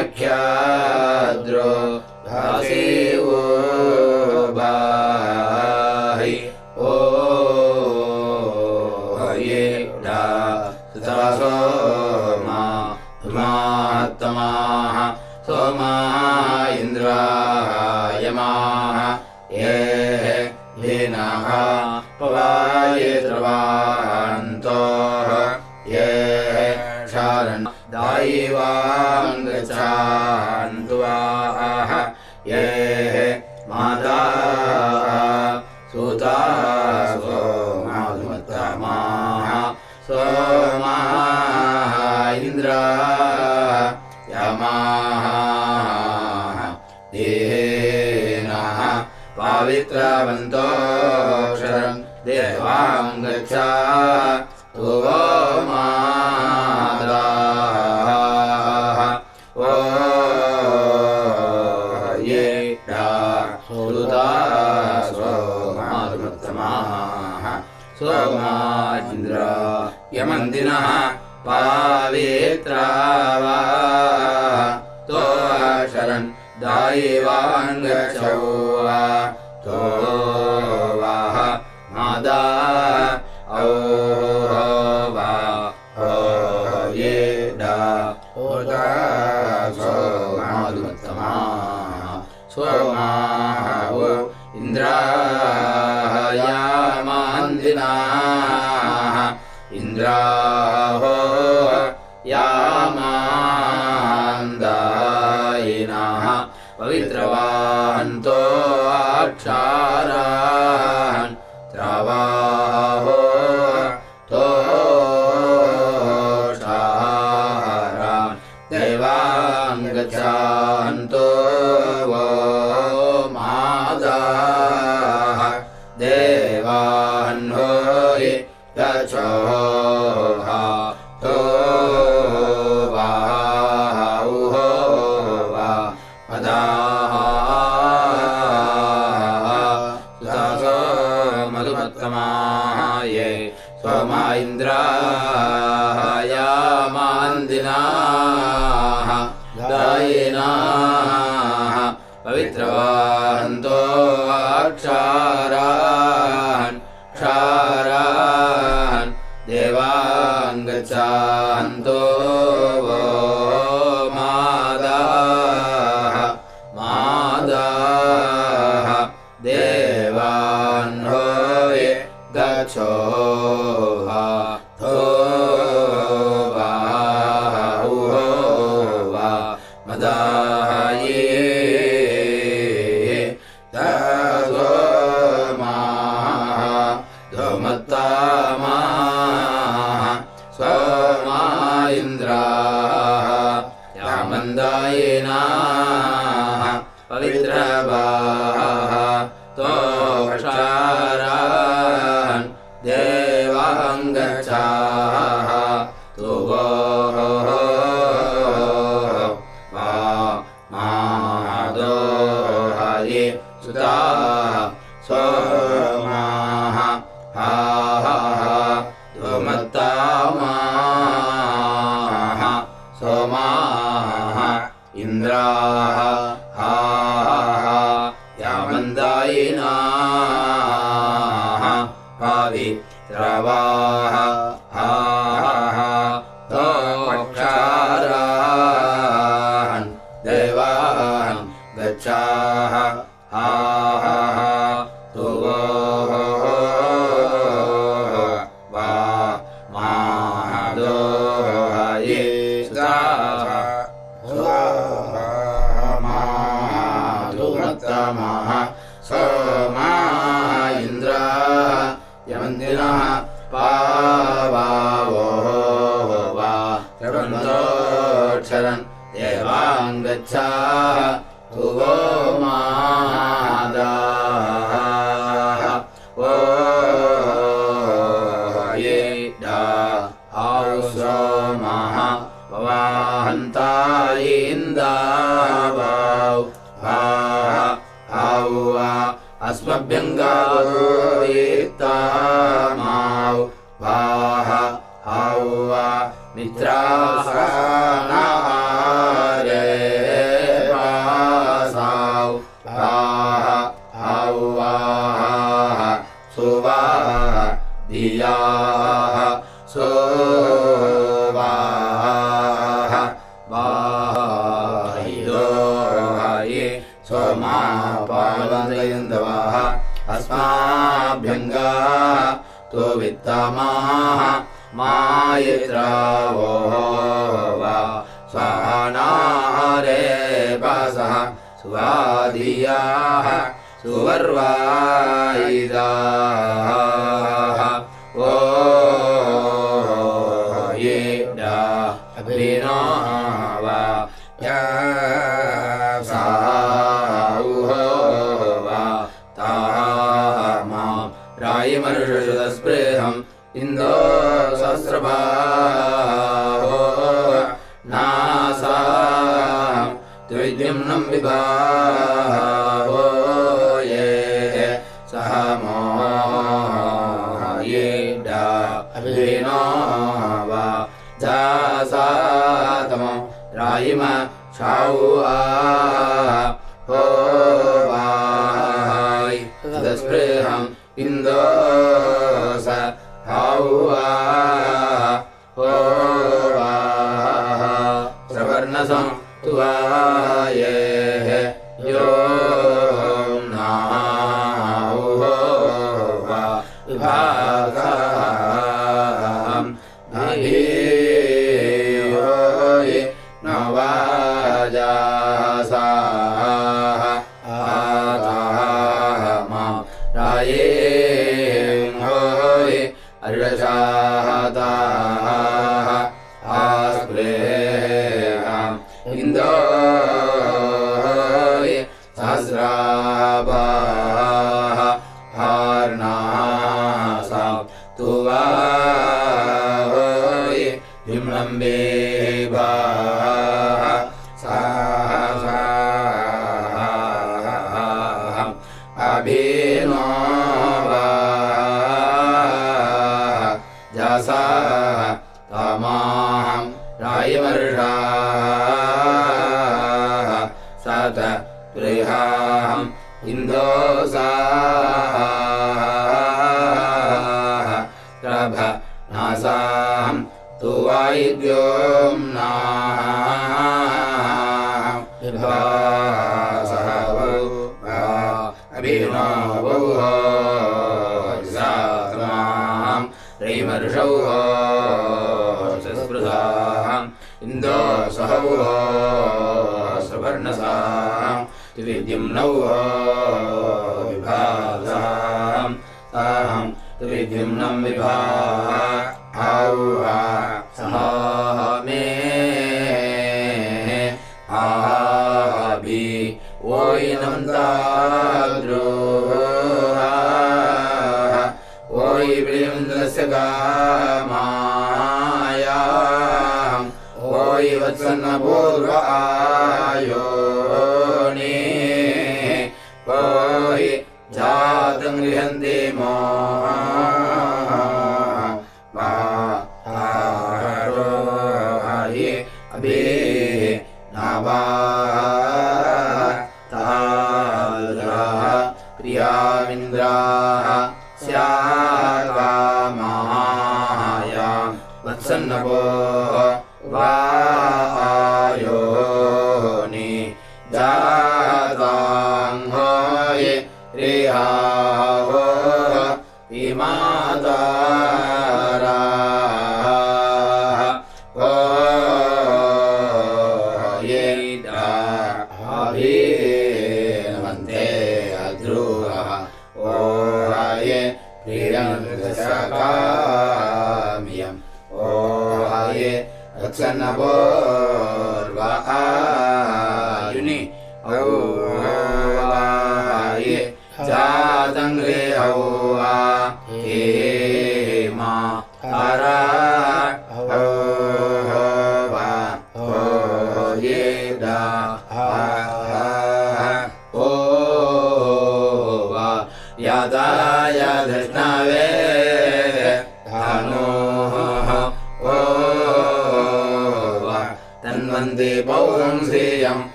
वियख्याद्रो दासेवो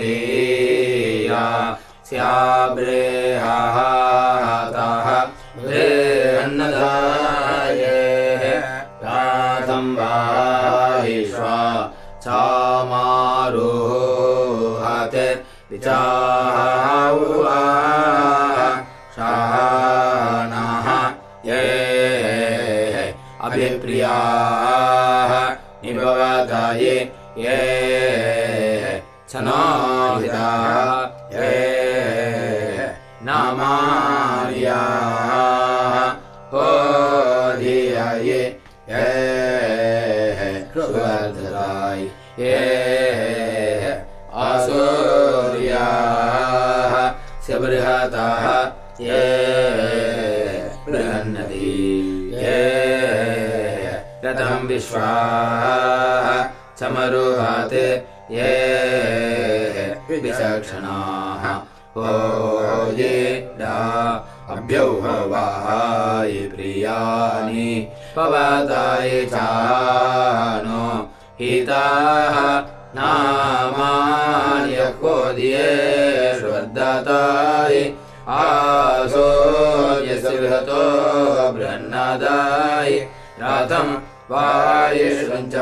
रीया स्याब्रेहातः वृहन्नये सम्बायिष्वा च माहत् विवा शानाः ये अभिप्रियाः निपतये ये सनाः ये नामार्याः गो धियायि एराय हे आसूर्याः स बृहातः ए बृहन्नदी ये रथं विश्वाः समरोहते विचक्षणाः को ये डा अभ्यौहवाय हवाहायि प्रियाणि पवाताय च नो हिताः नामान्यताय आसो यसृहतो बृह्दायि रातम् वायुषञ्चमारुहते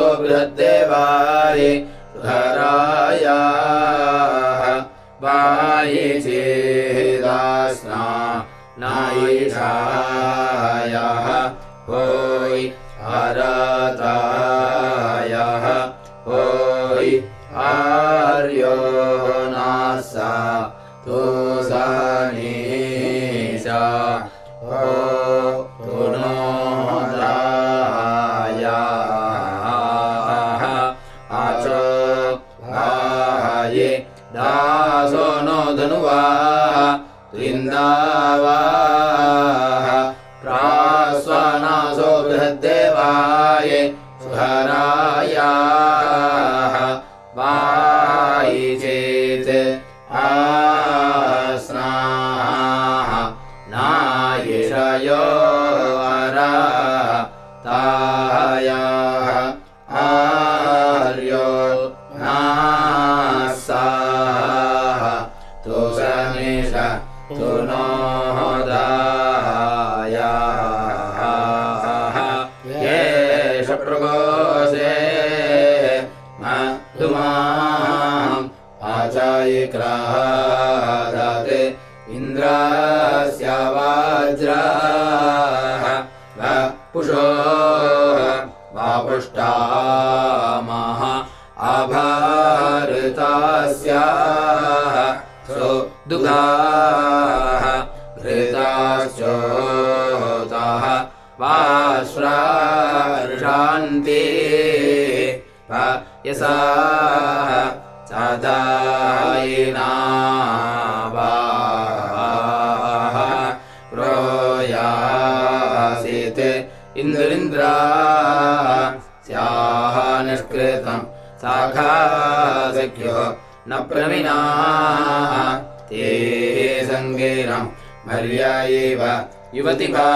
सो बृहद्देवारि धरायाः वायि चिदास्ना नयाः भो आरता प्रविणा। ते सङ्गेन भर्या एव युवतिभा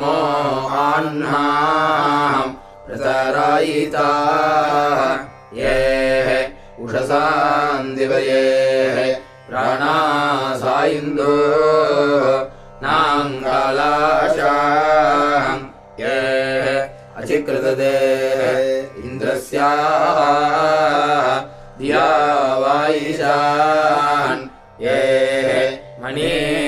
मोहाह्ना प्रसारायिता येः उषसाम् दिवयेः इन्दो नाङ्गालाशा ये अचि कृतदे इन्द्रस्या वायुशान् येः मणि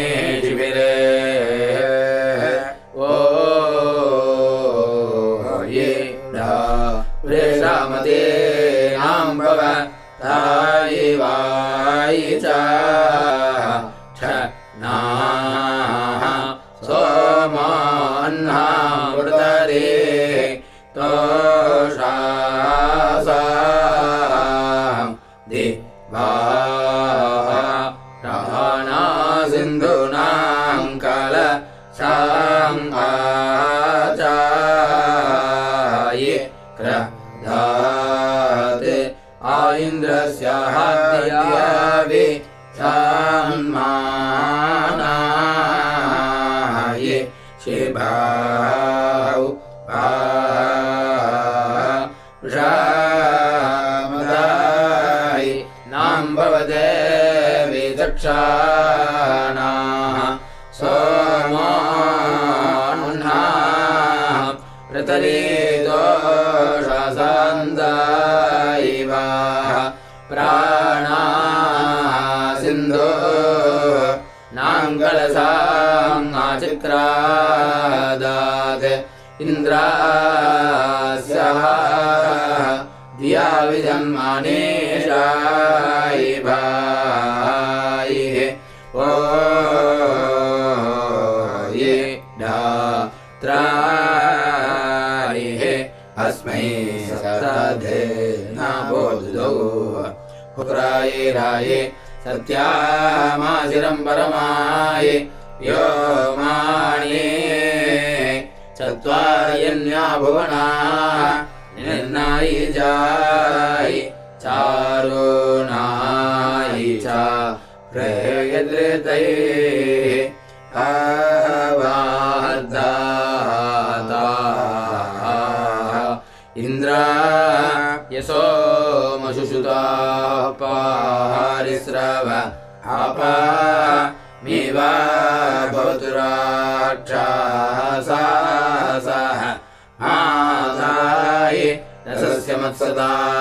सदा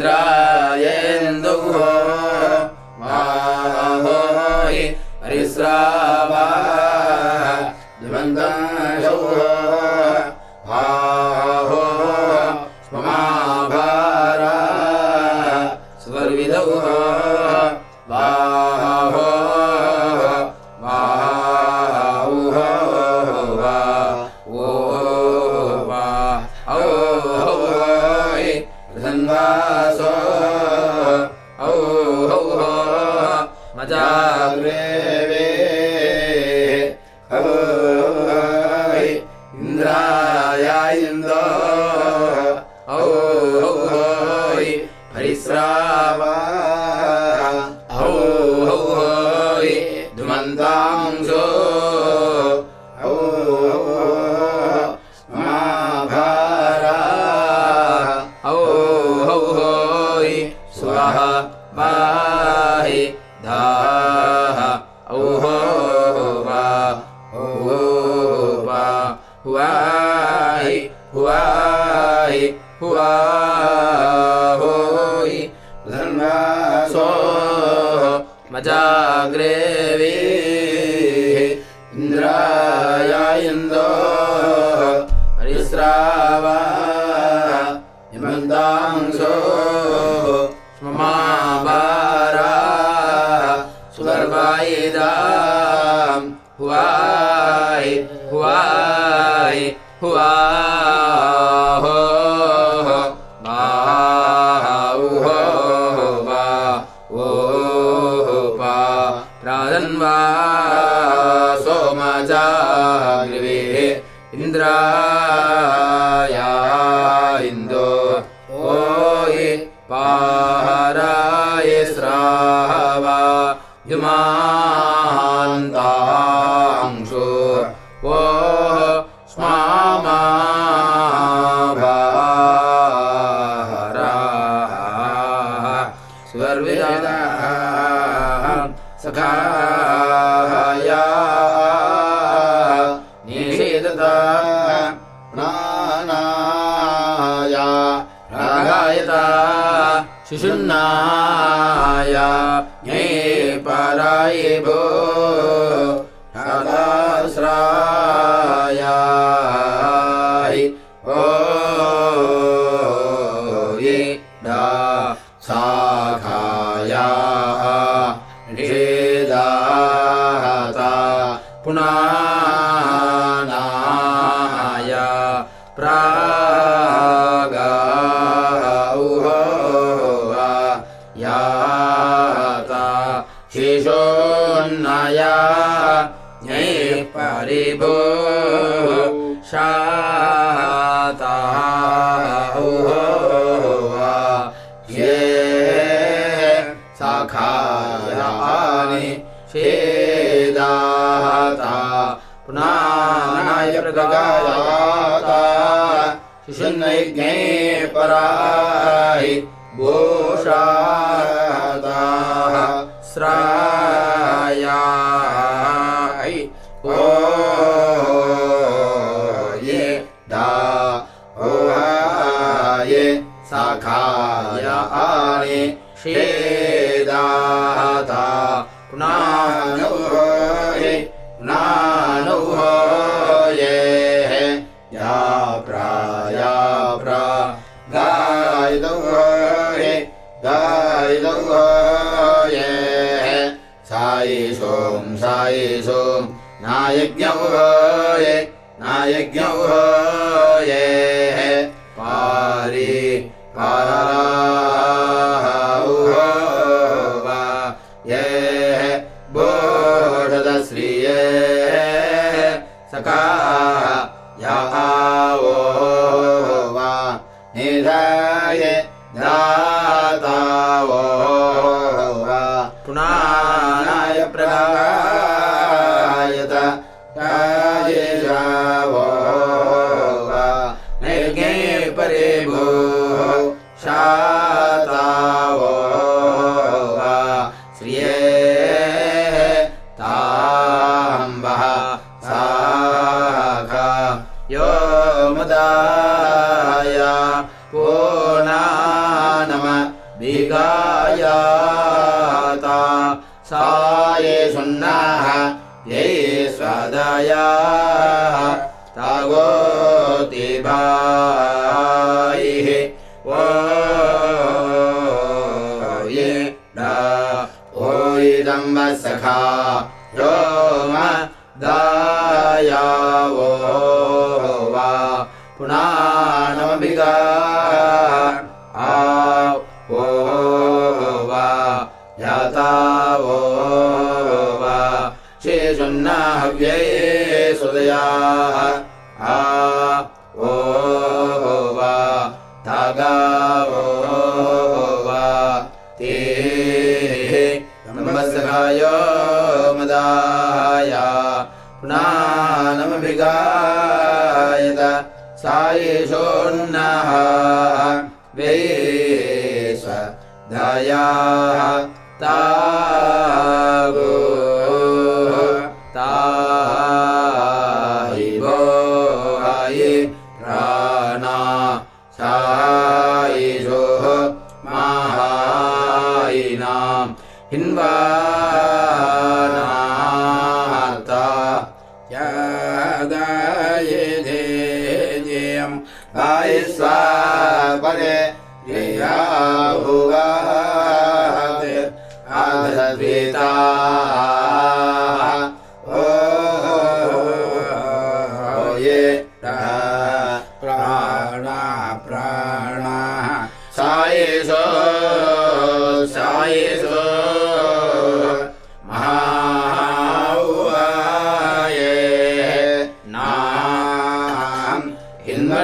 Andrade.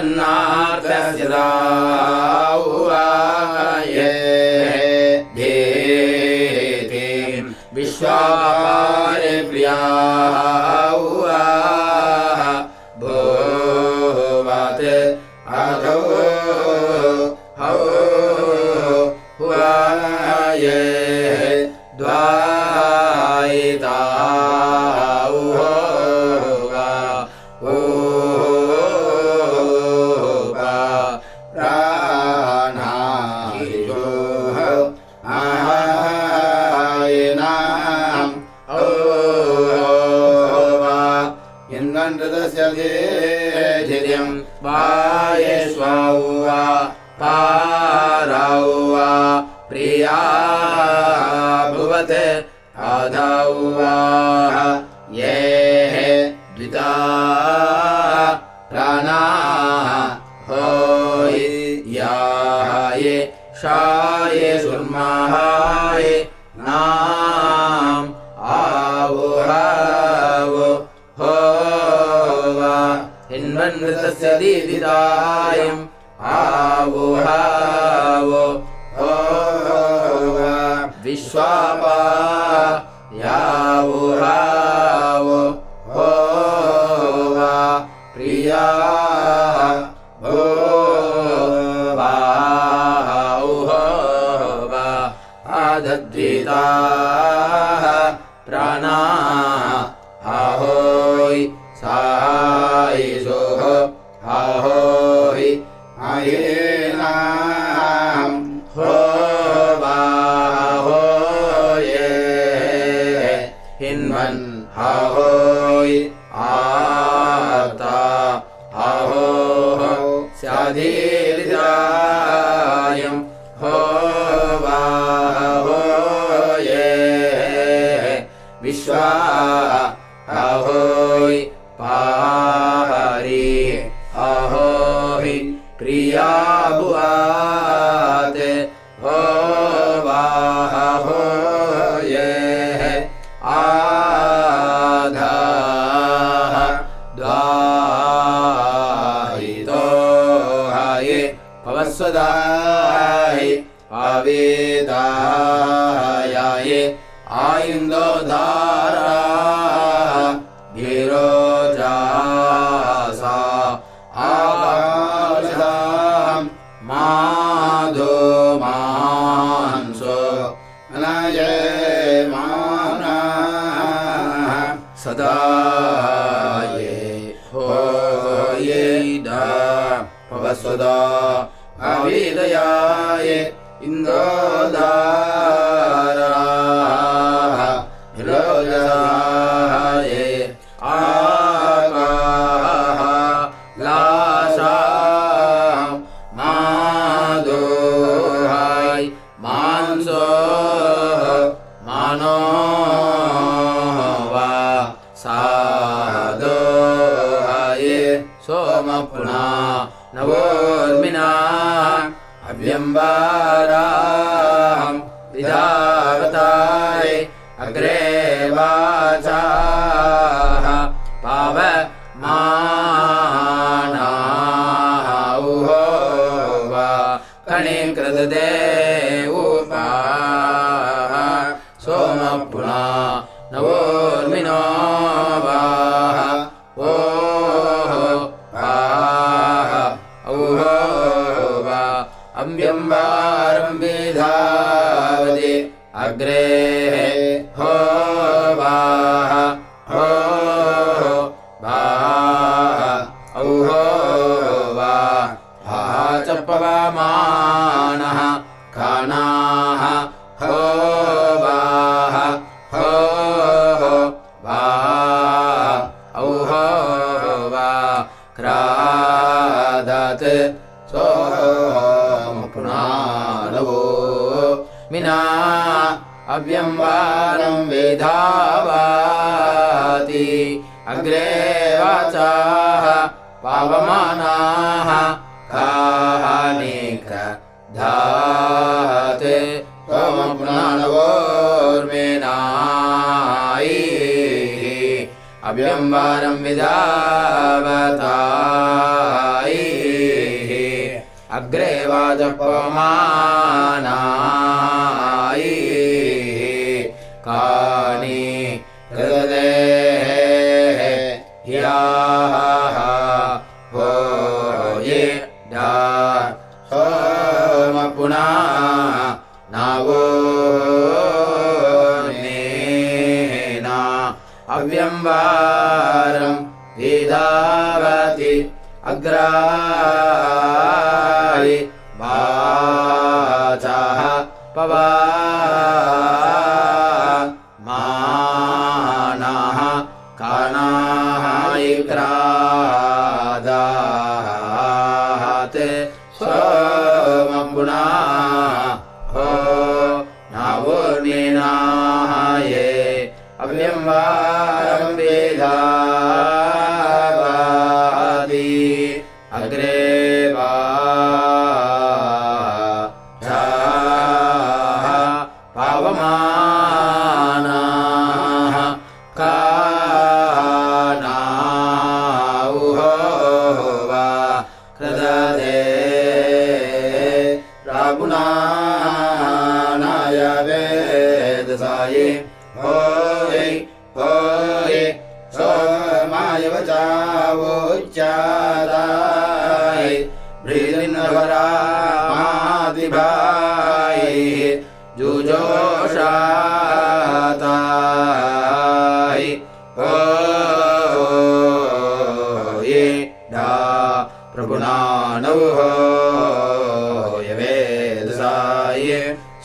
हिन्वन्नार्तस्य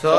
सो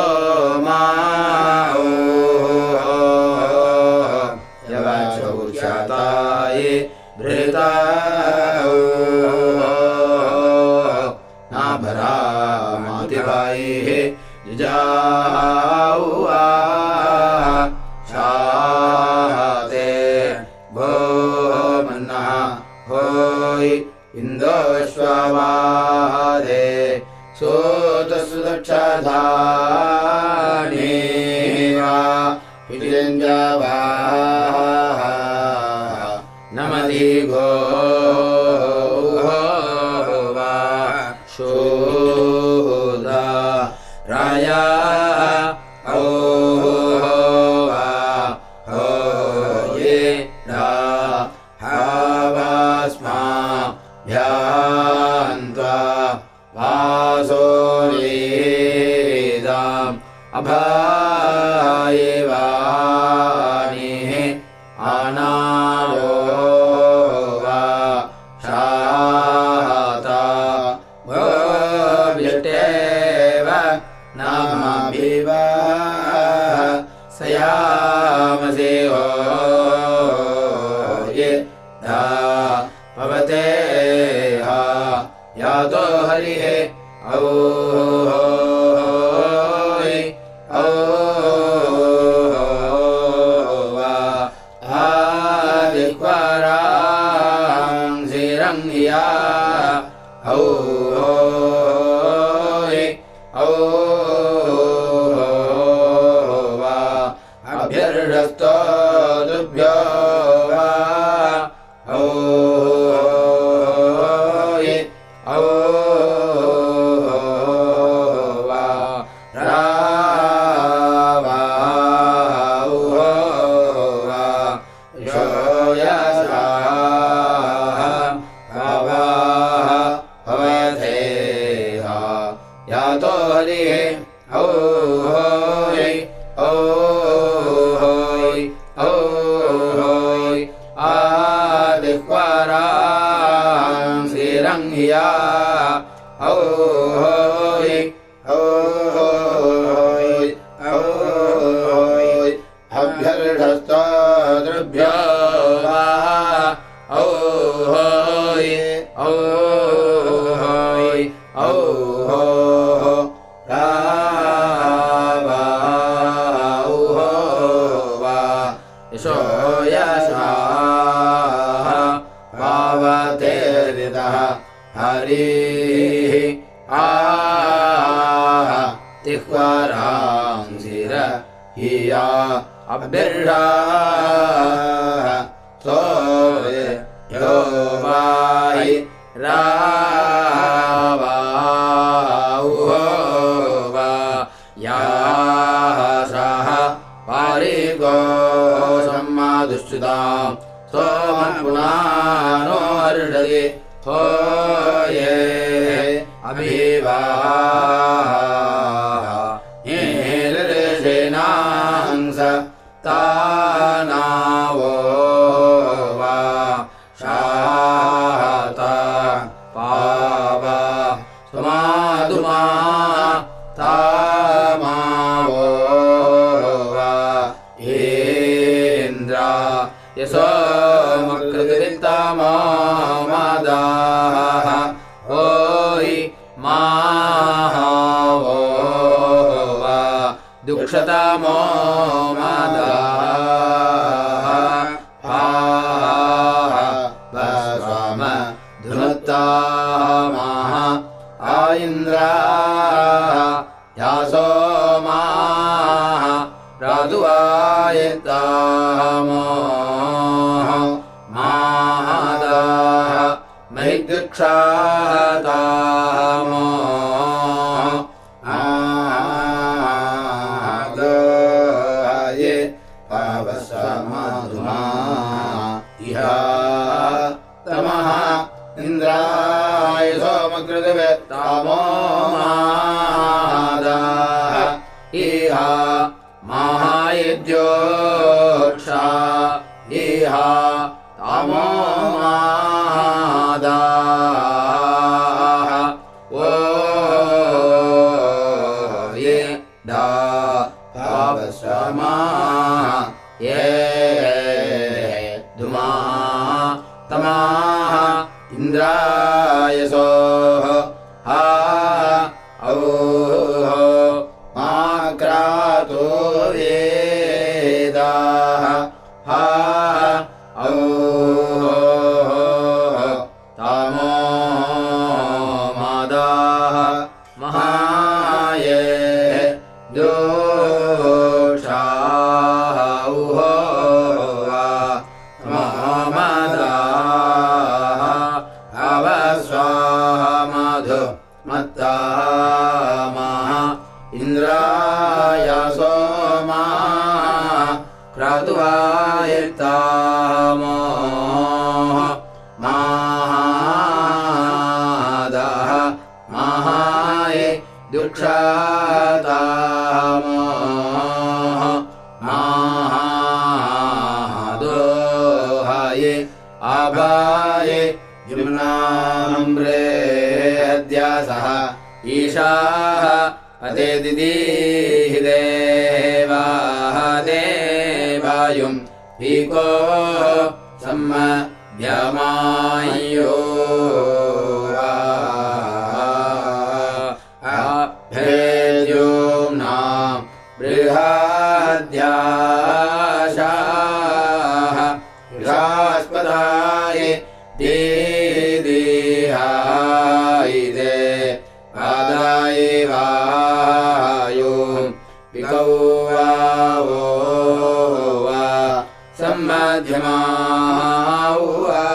उवा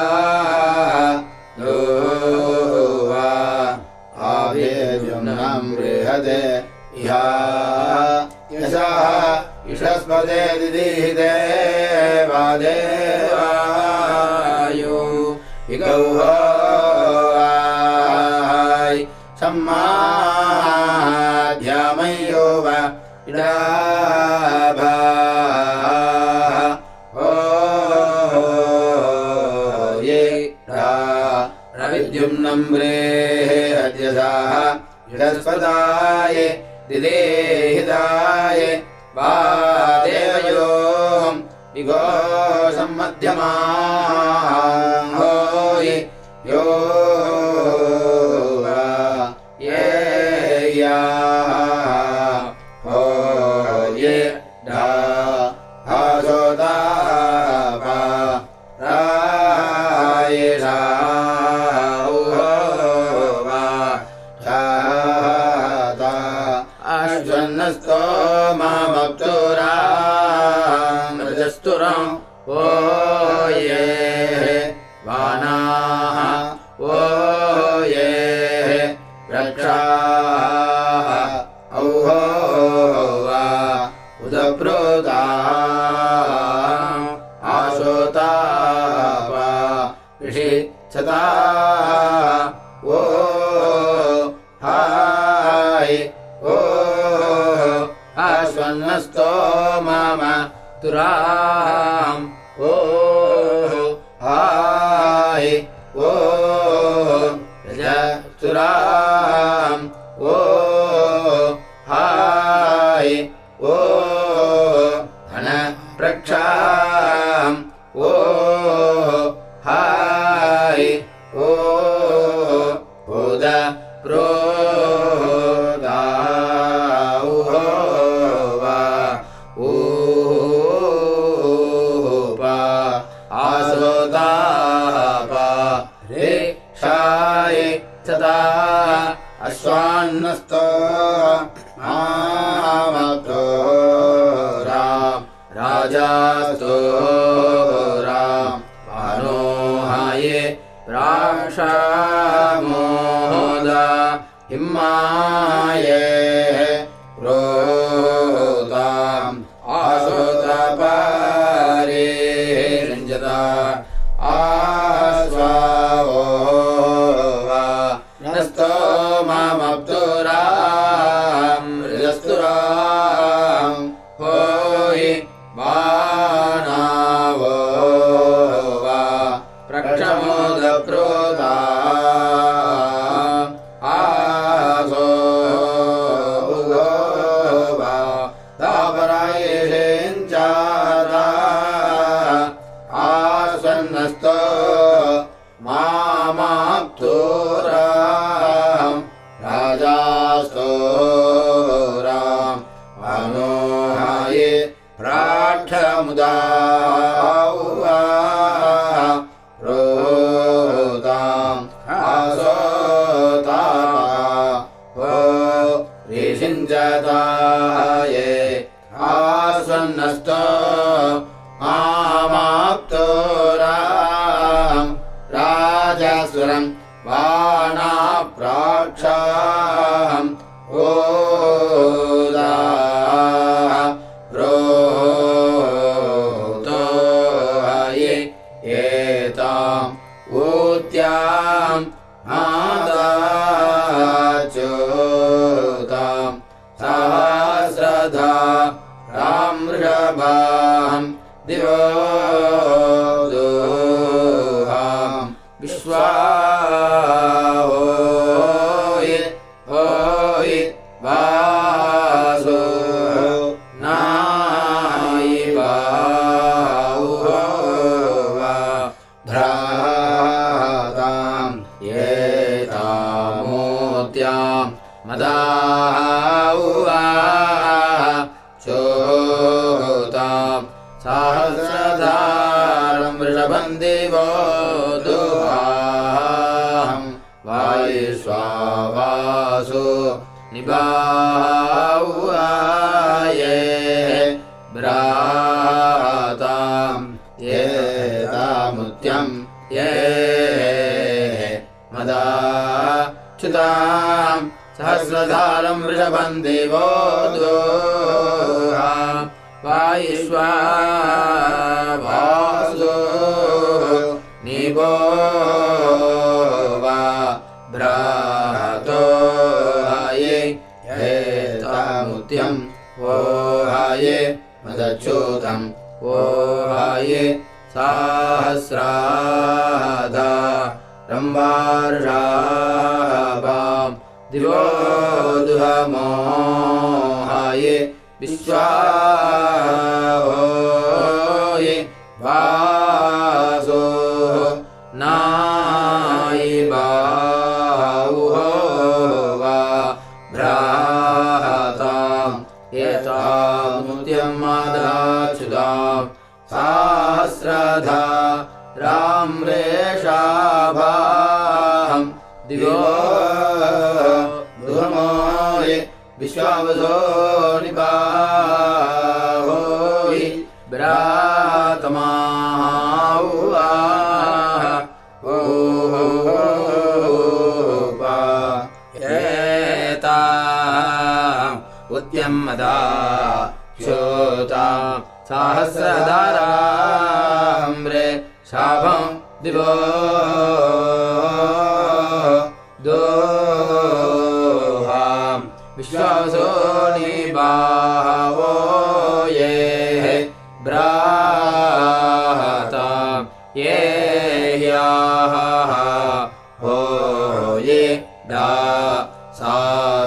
आहदे इहा विश्वस्पदे वादेवायो। विम्मा ्रेः अद्यथाय दिदेहिताय वा देवयोः विघोषम् मध्यमाः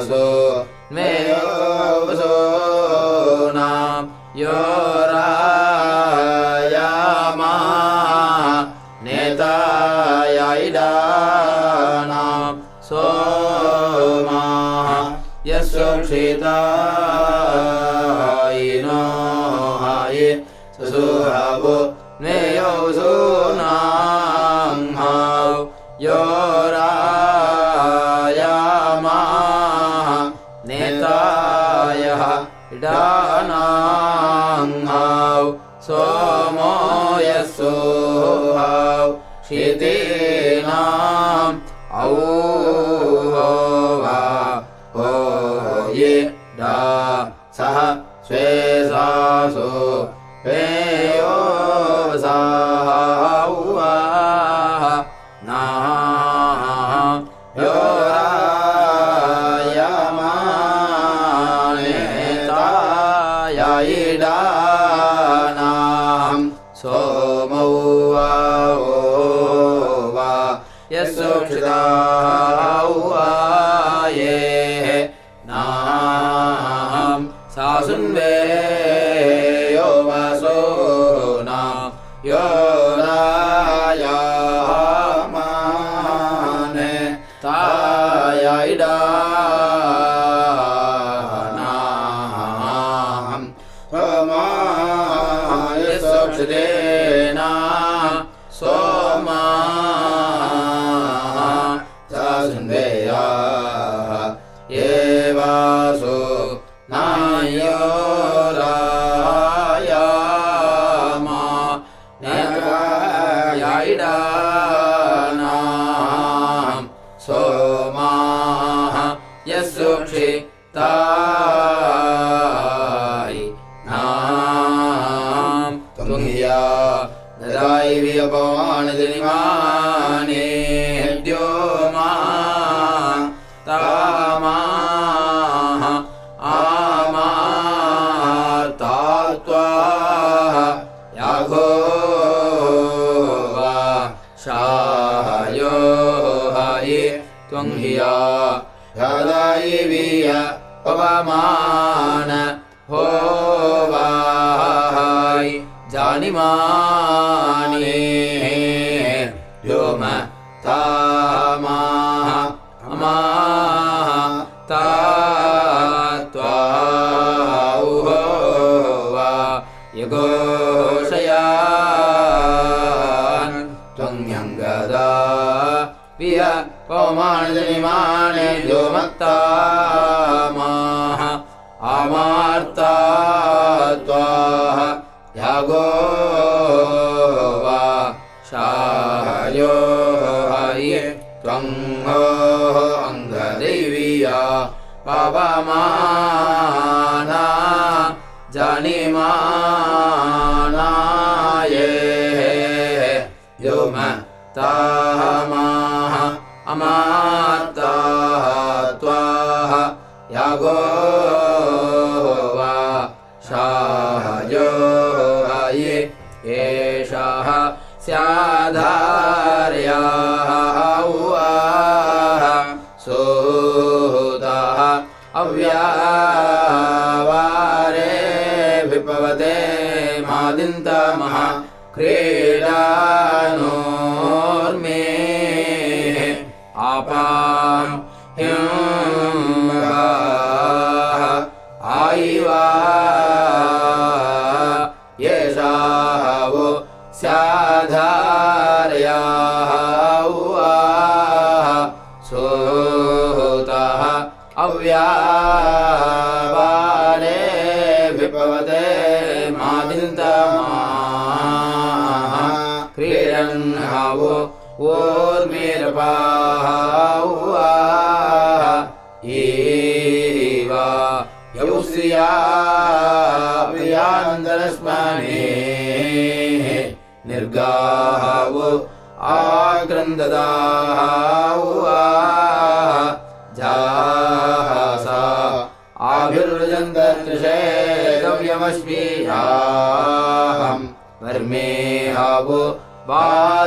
मे वसो नाम यो रायामा नेतायाइडानाम् सोमा यस्वक्षितायिनो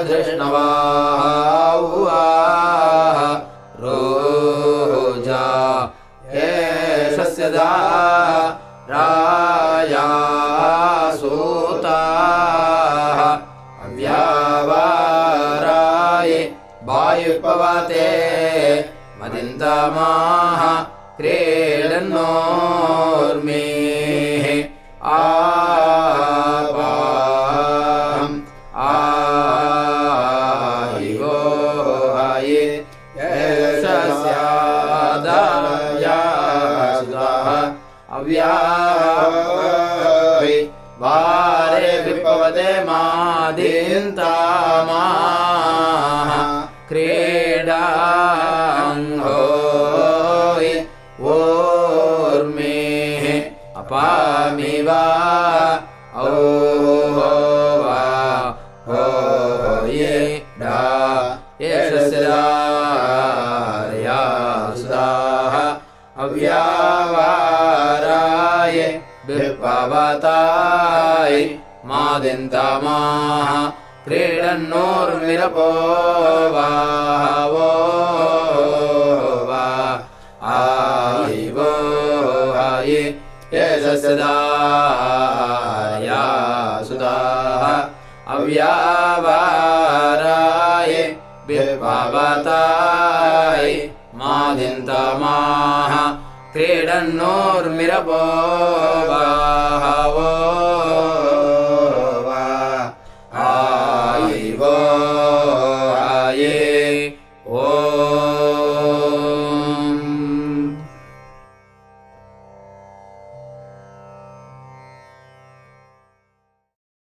वाधृष्णवाः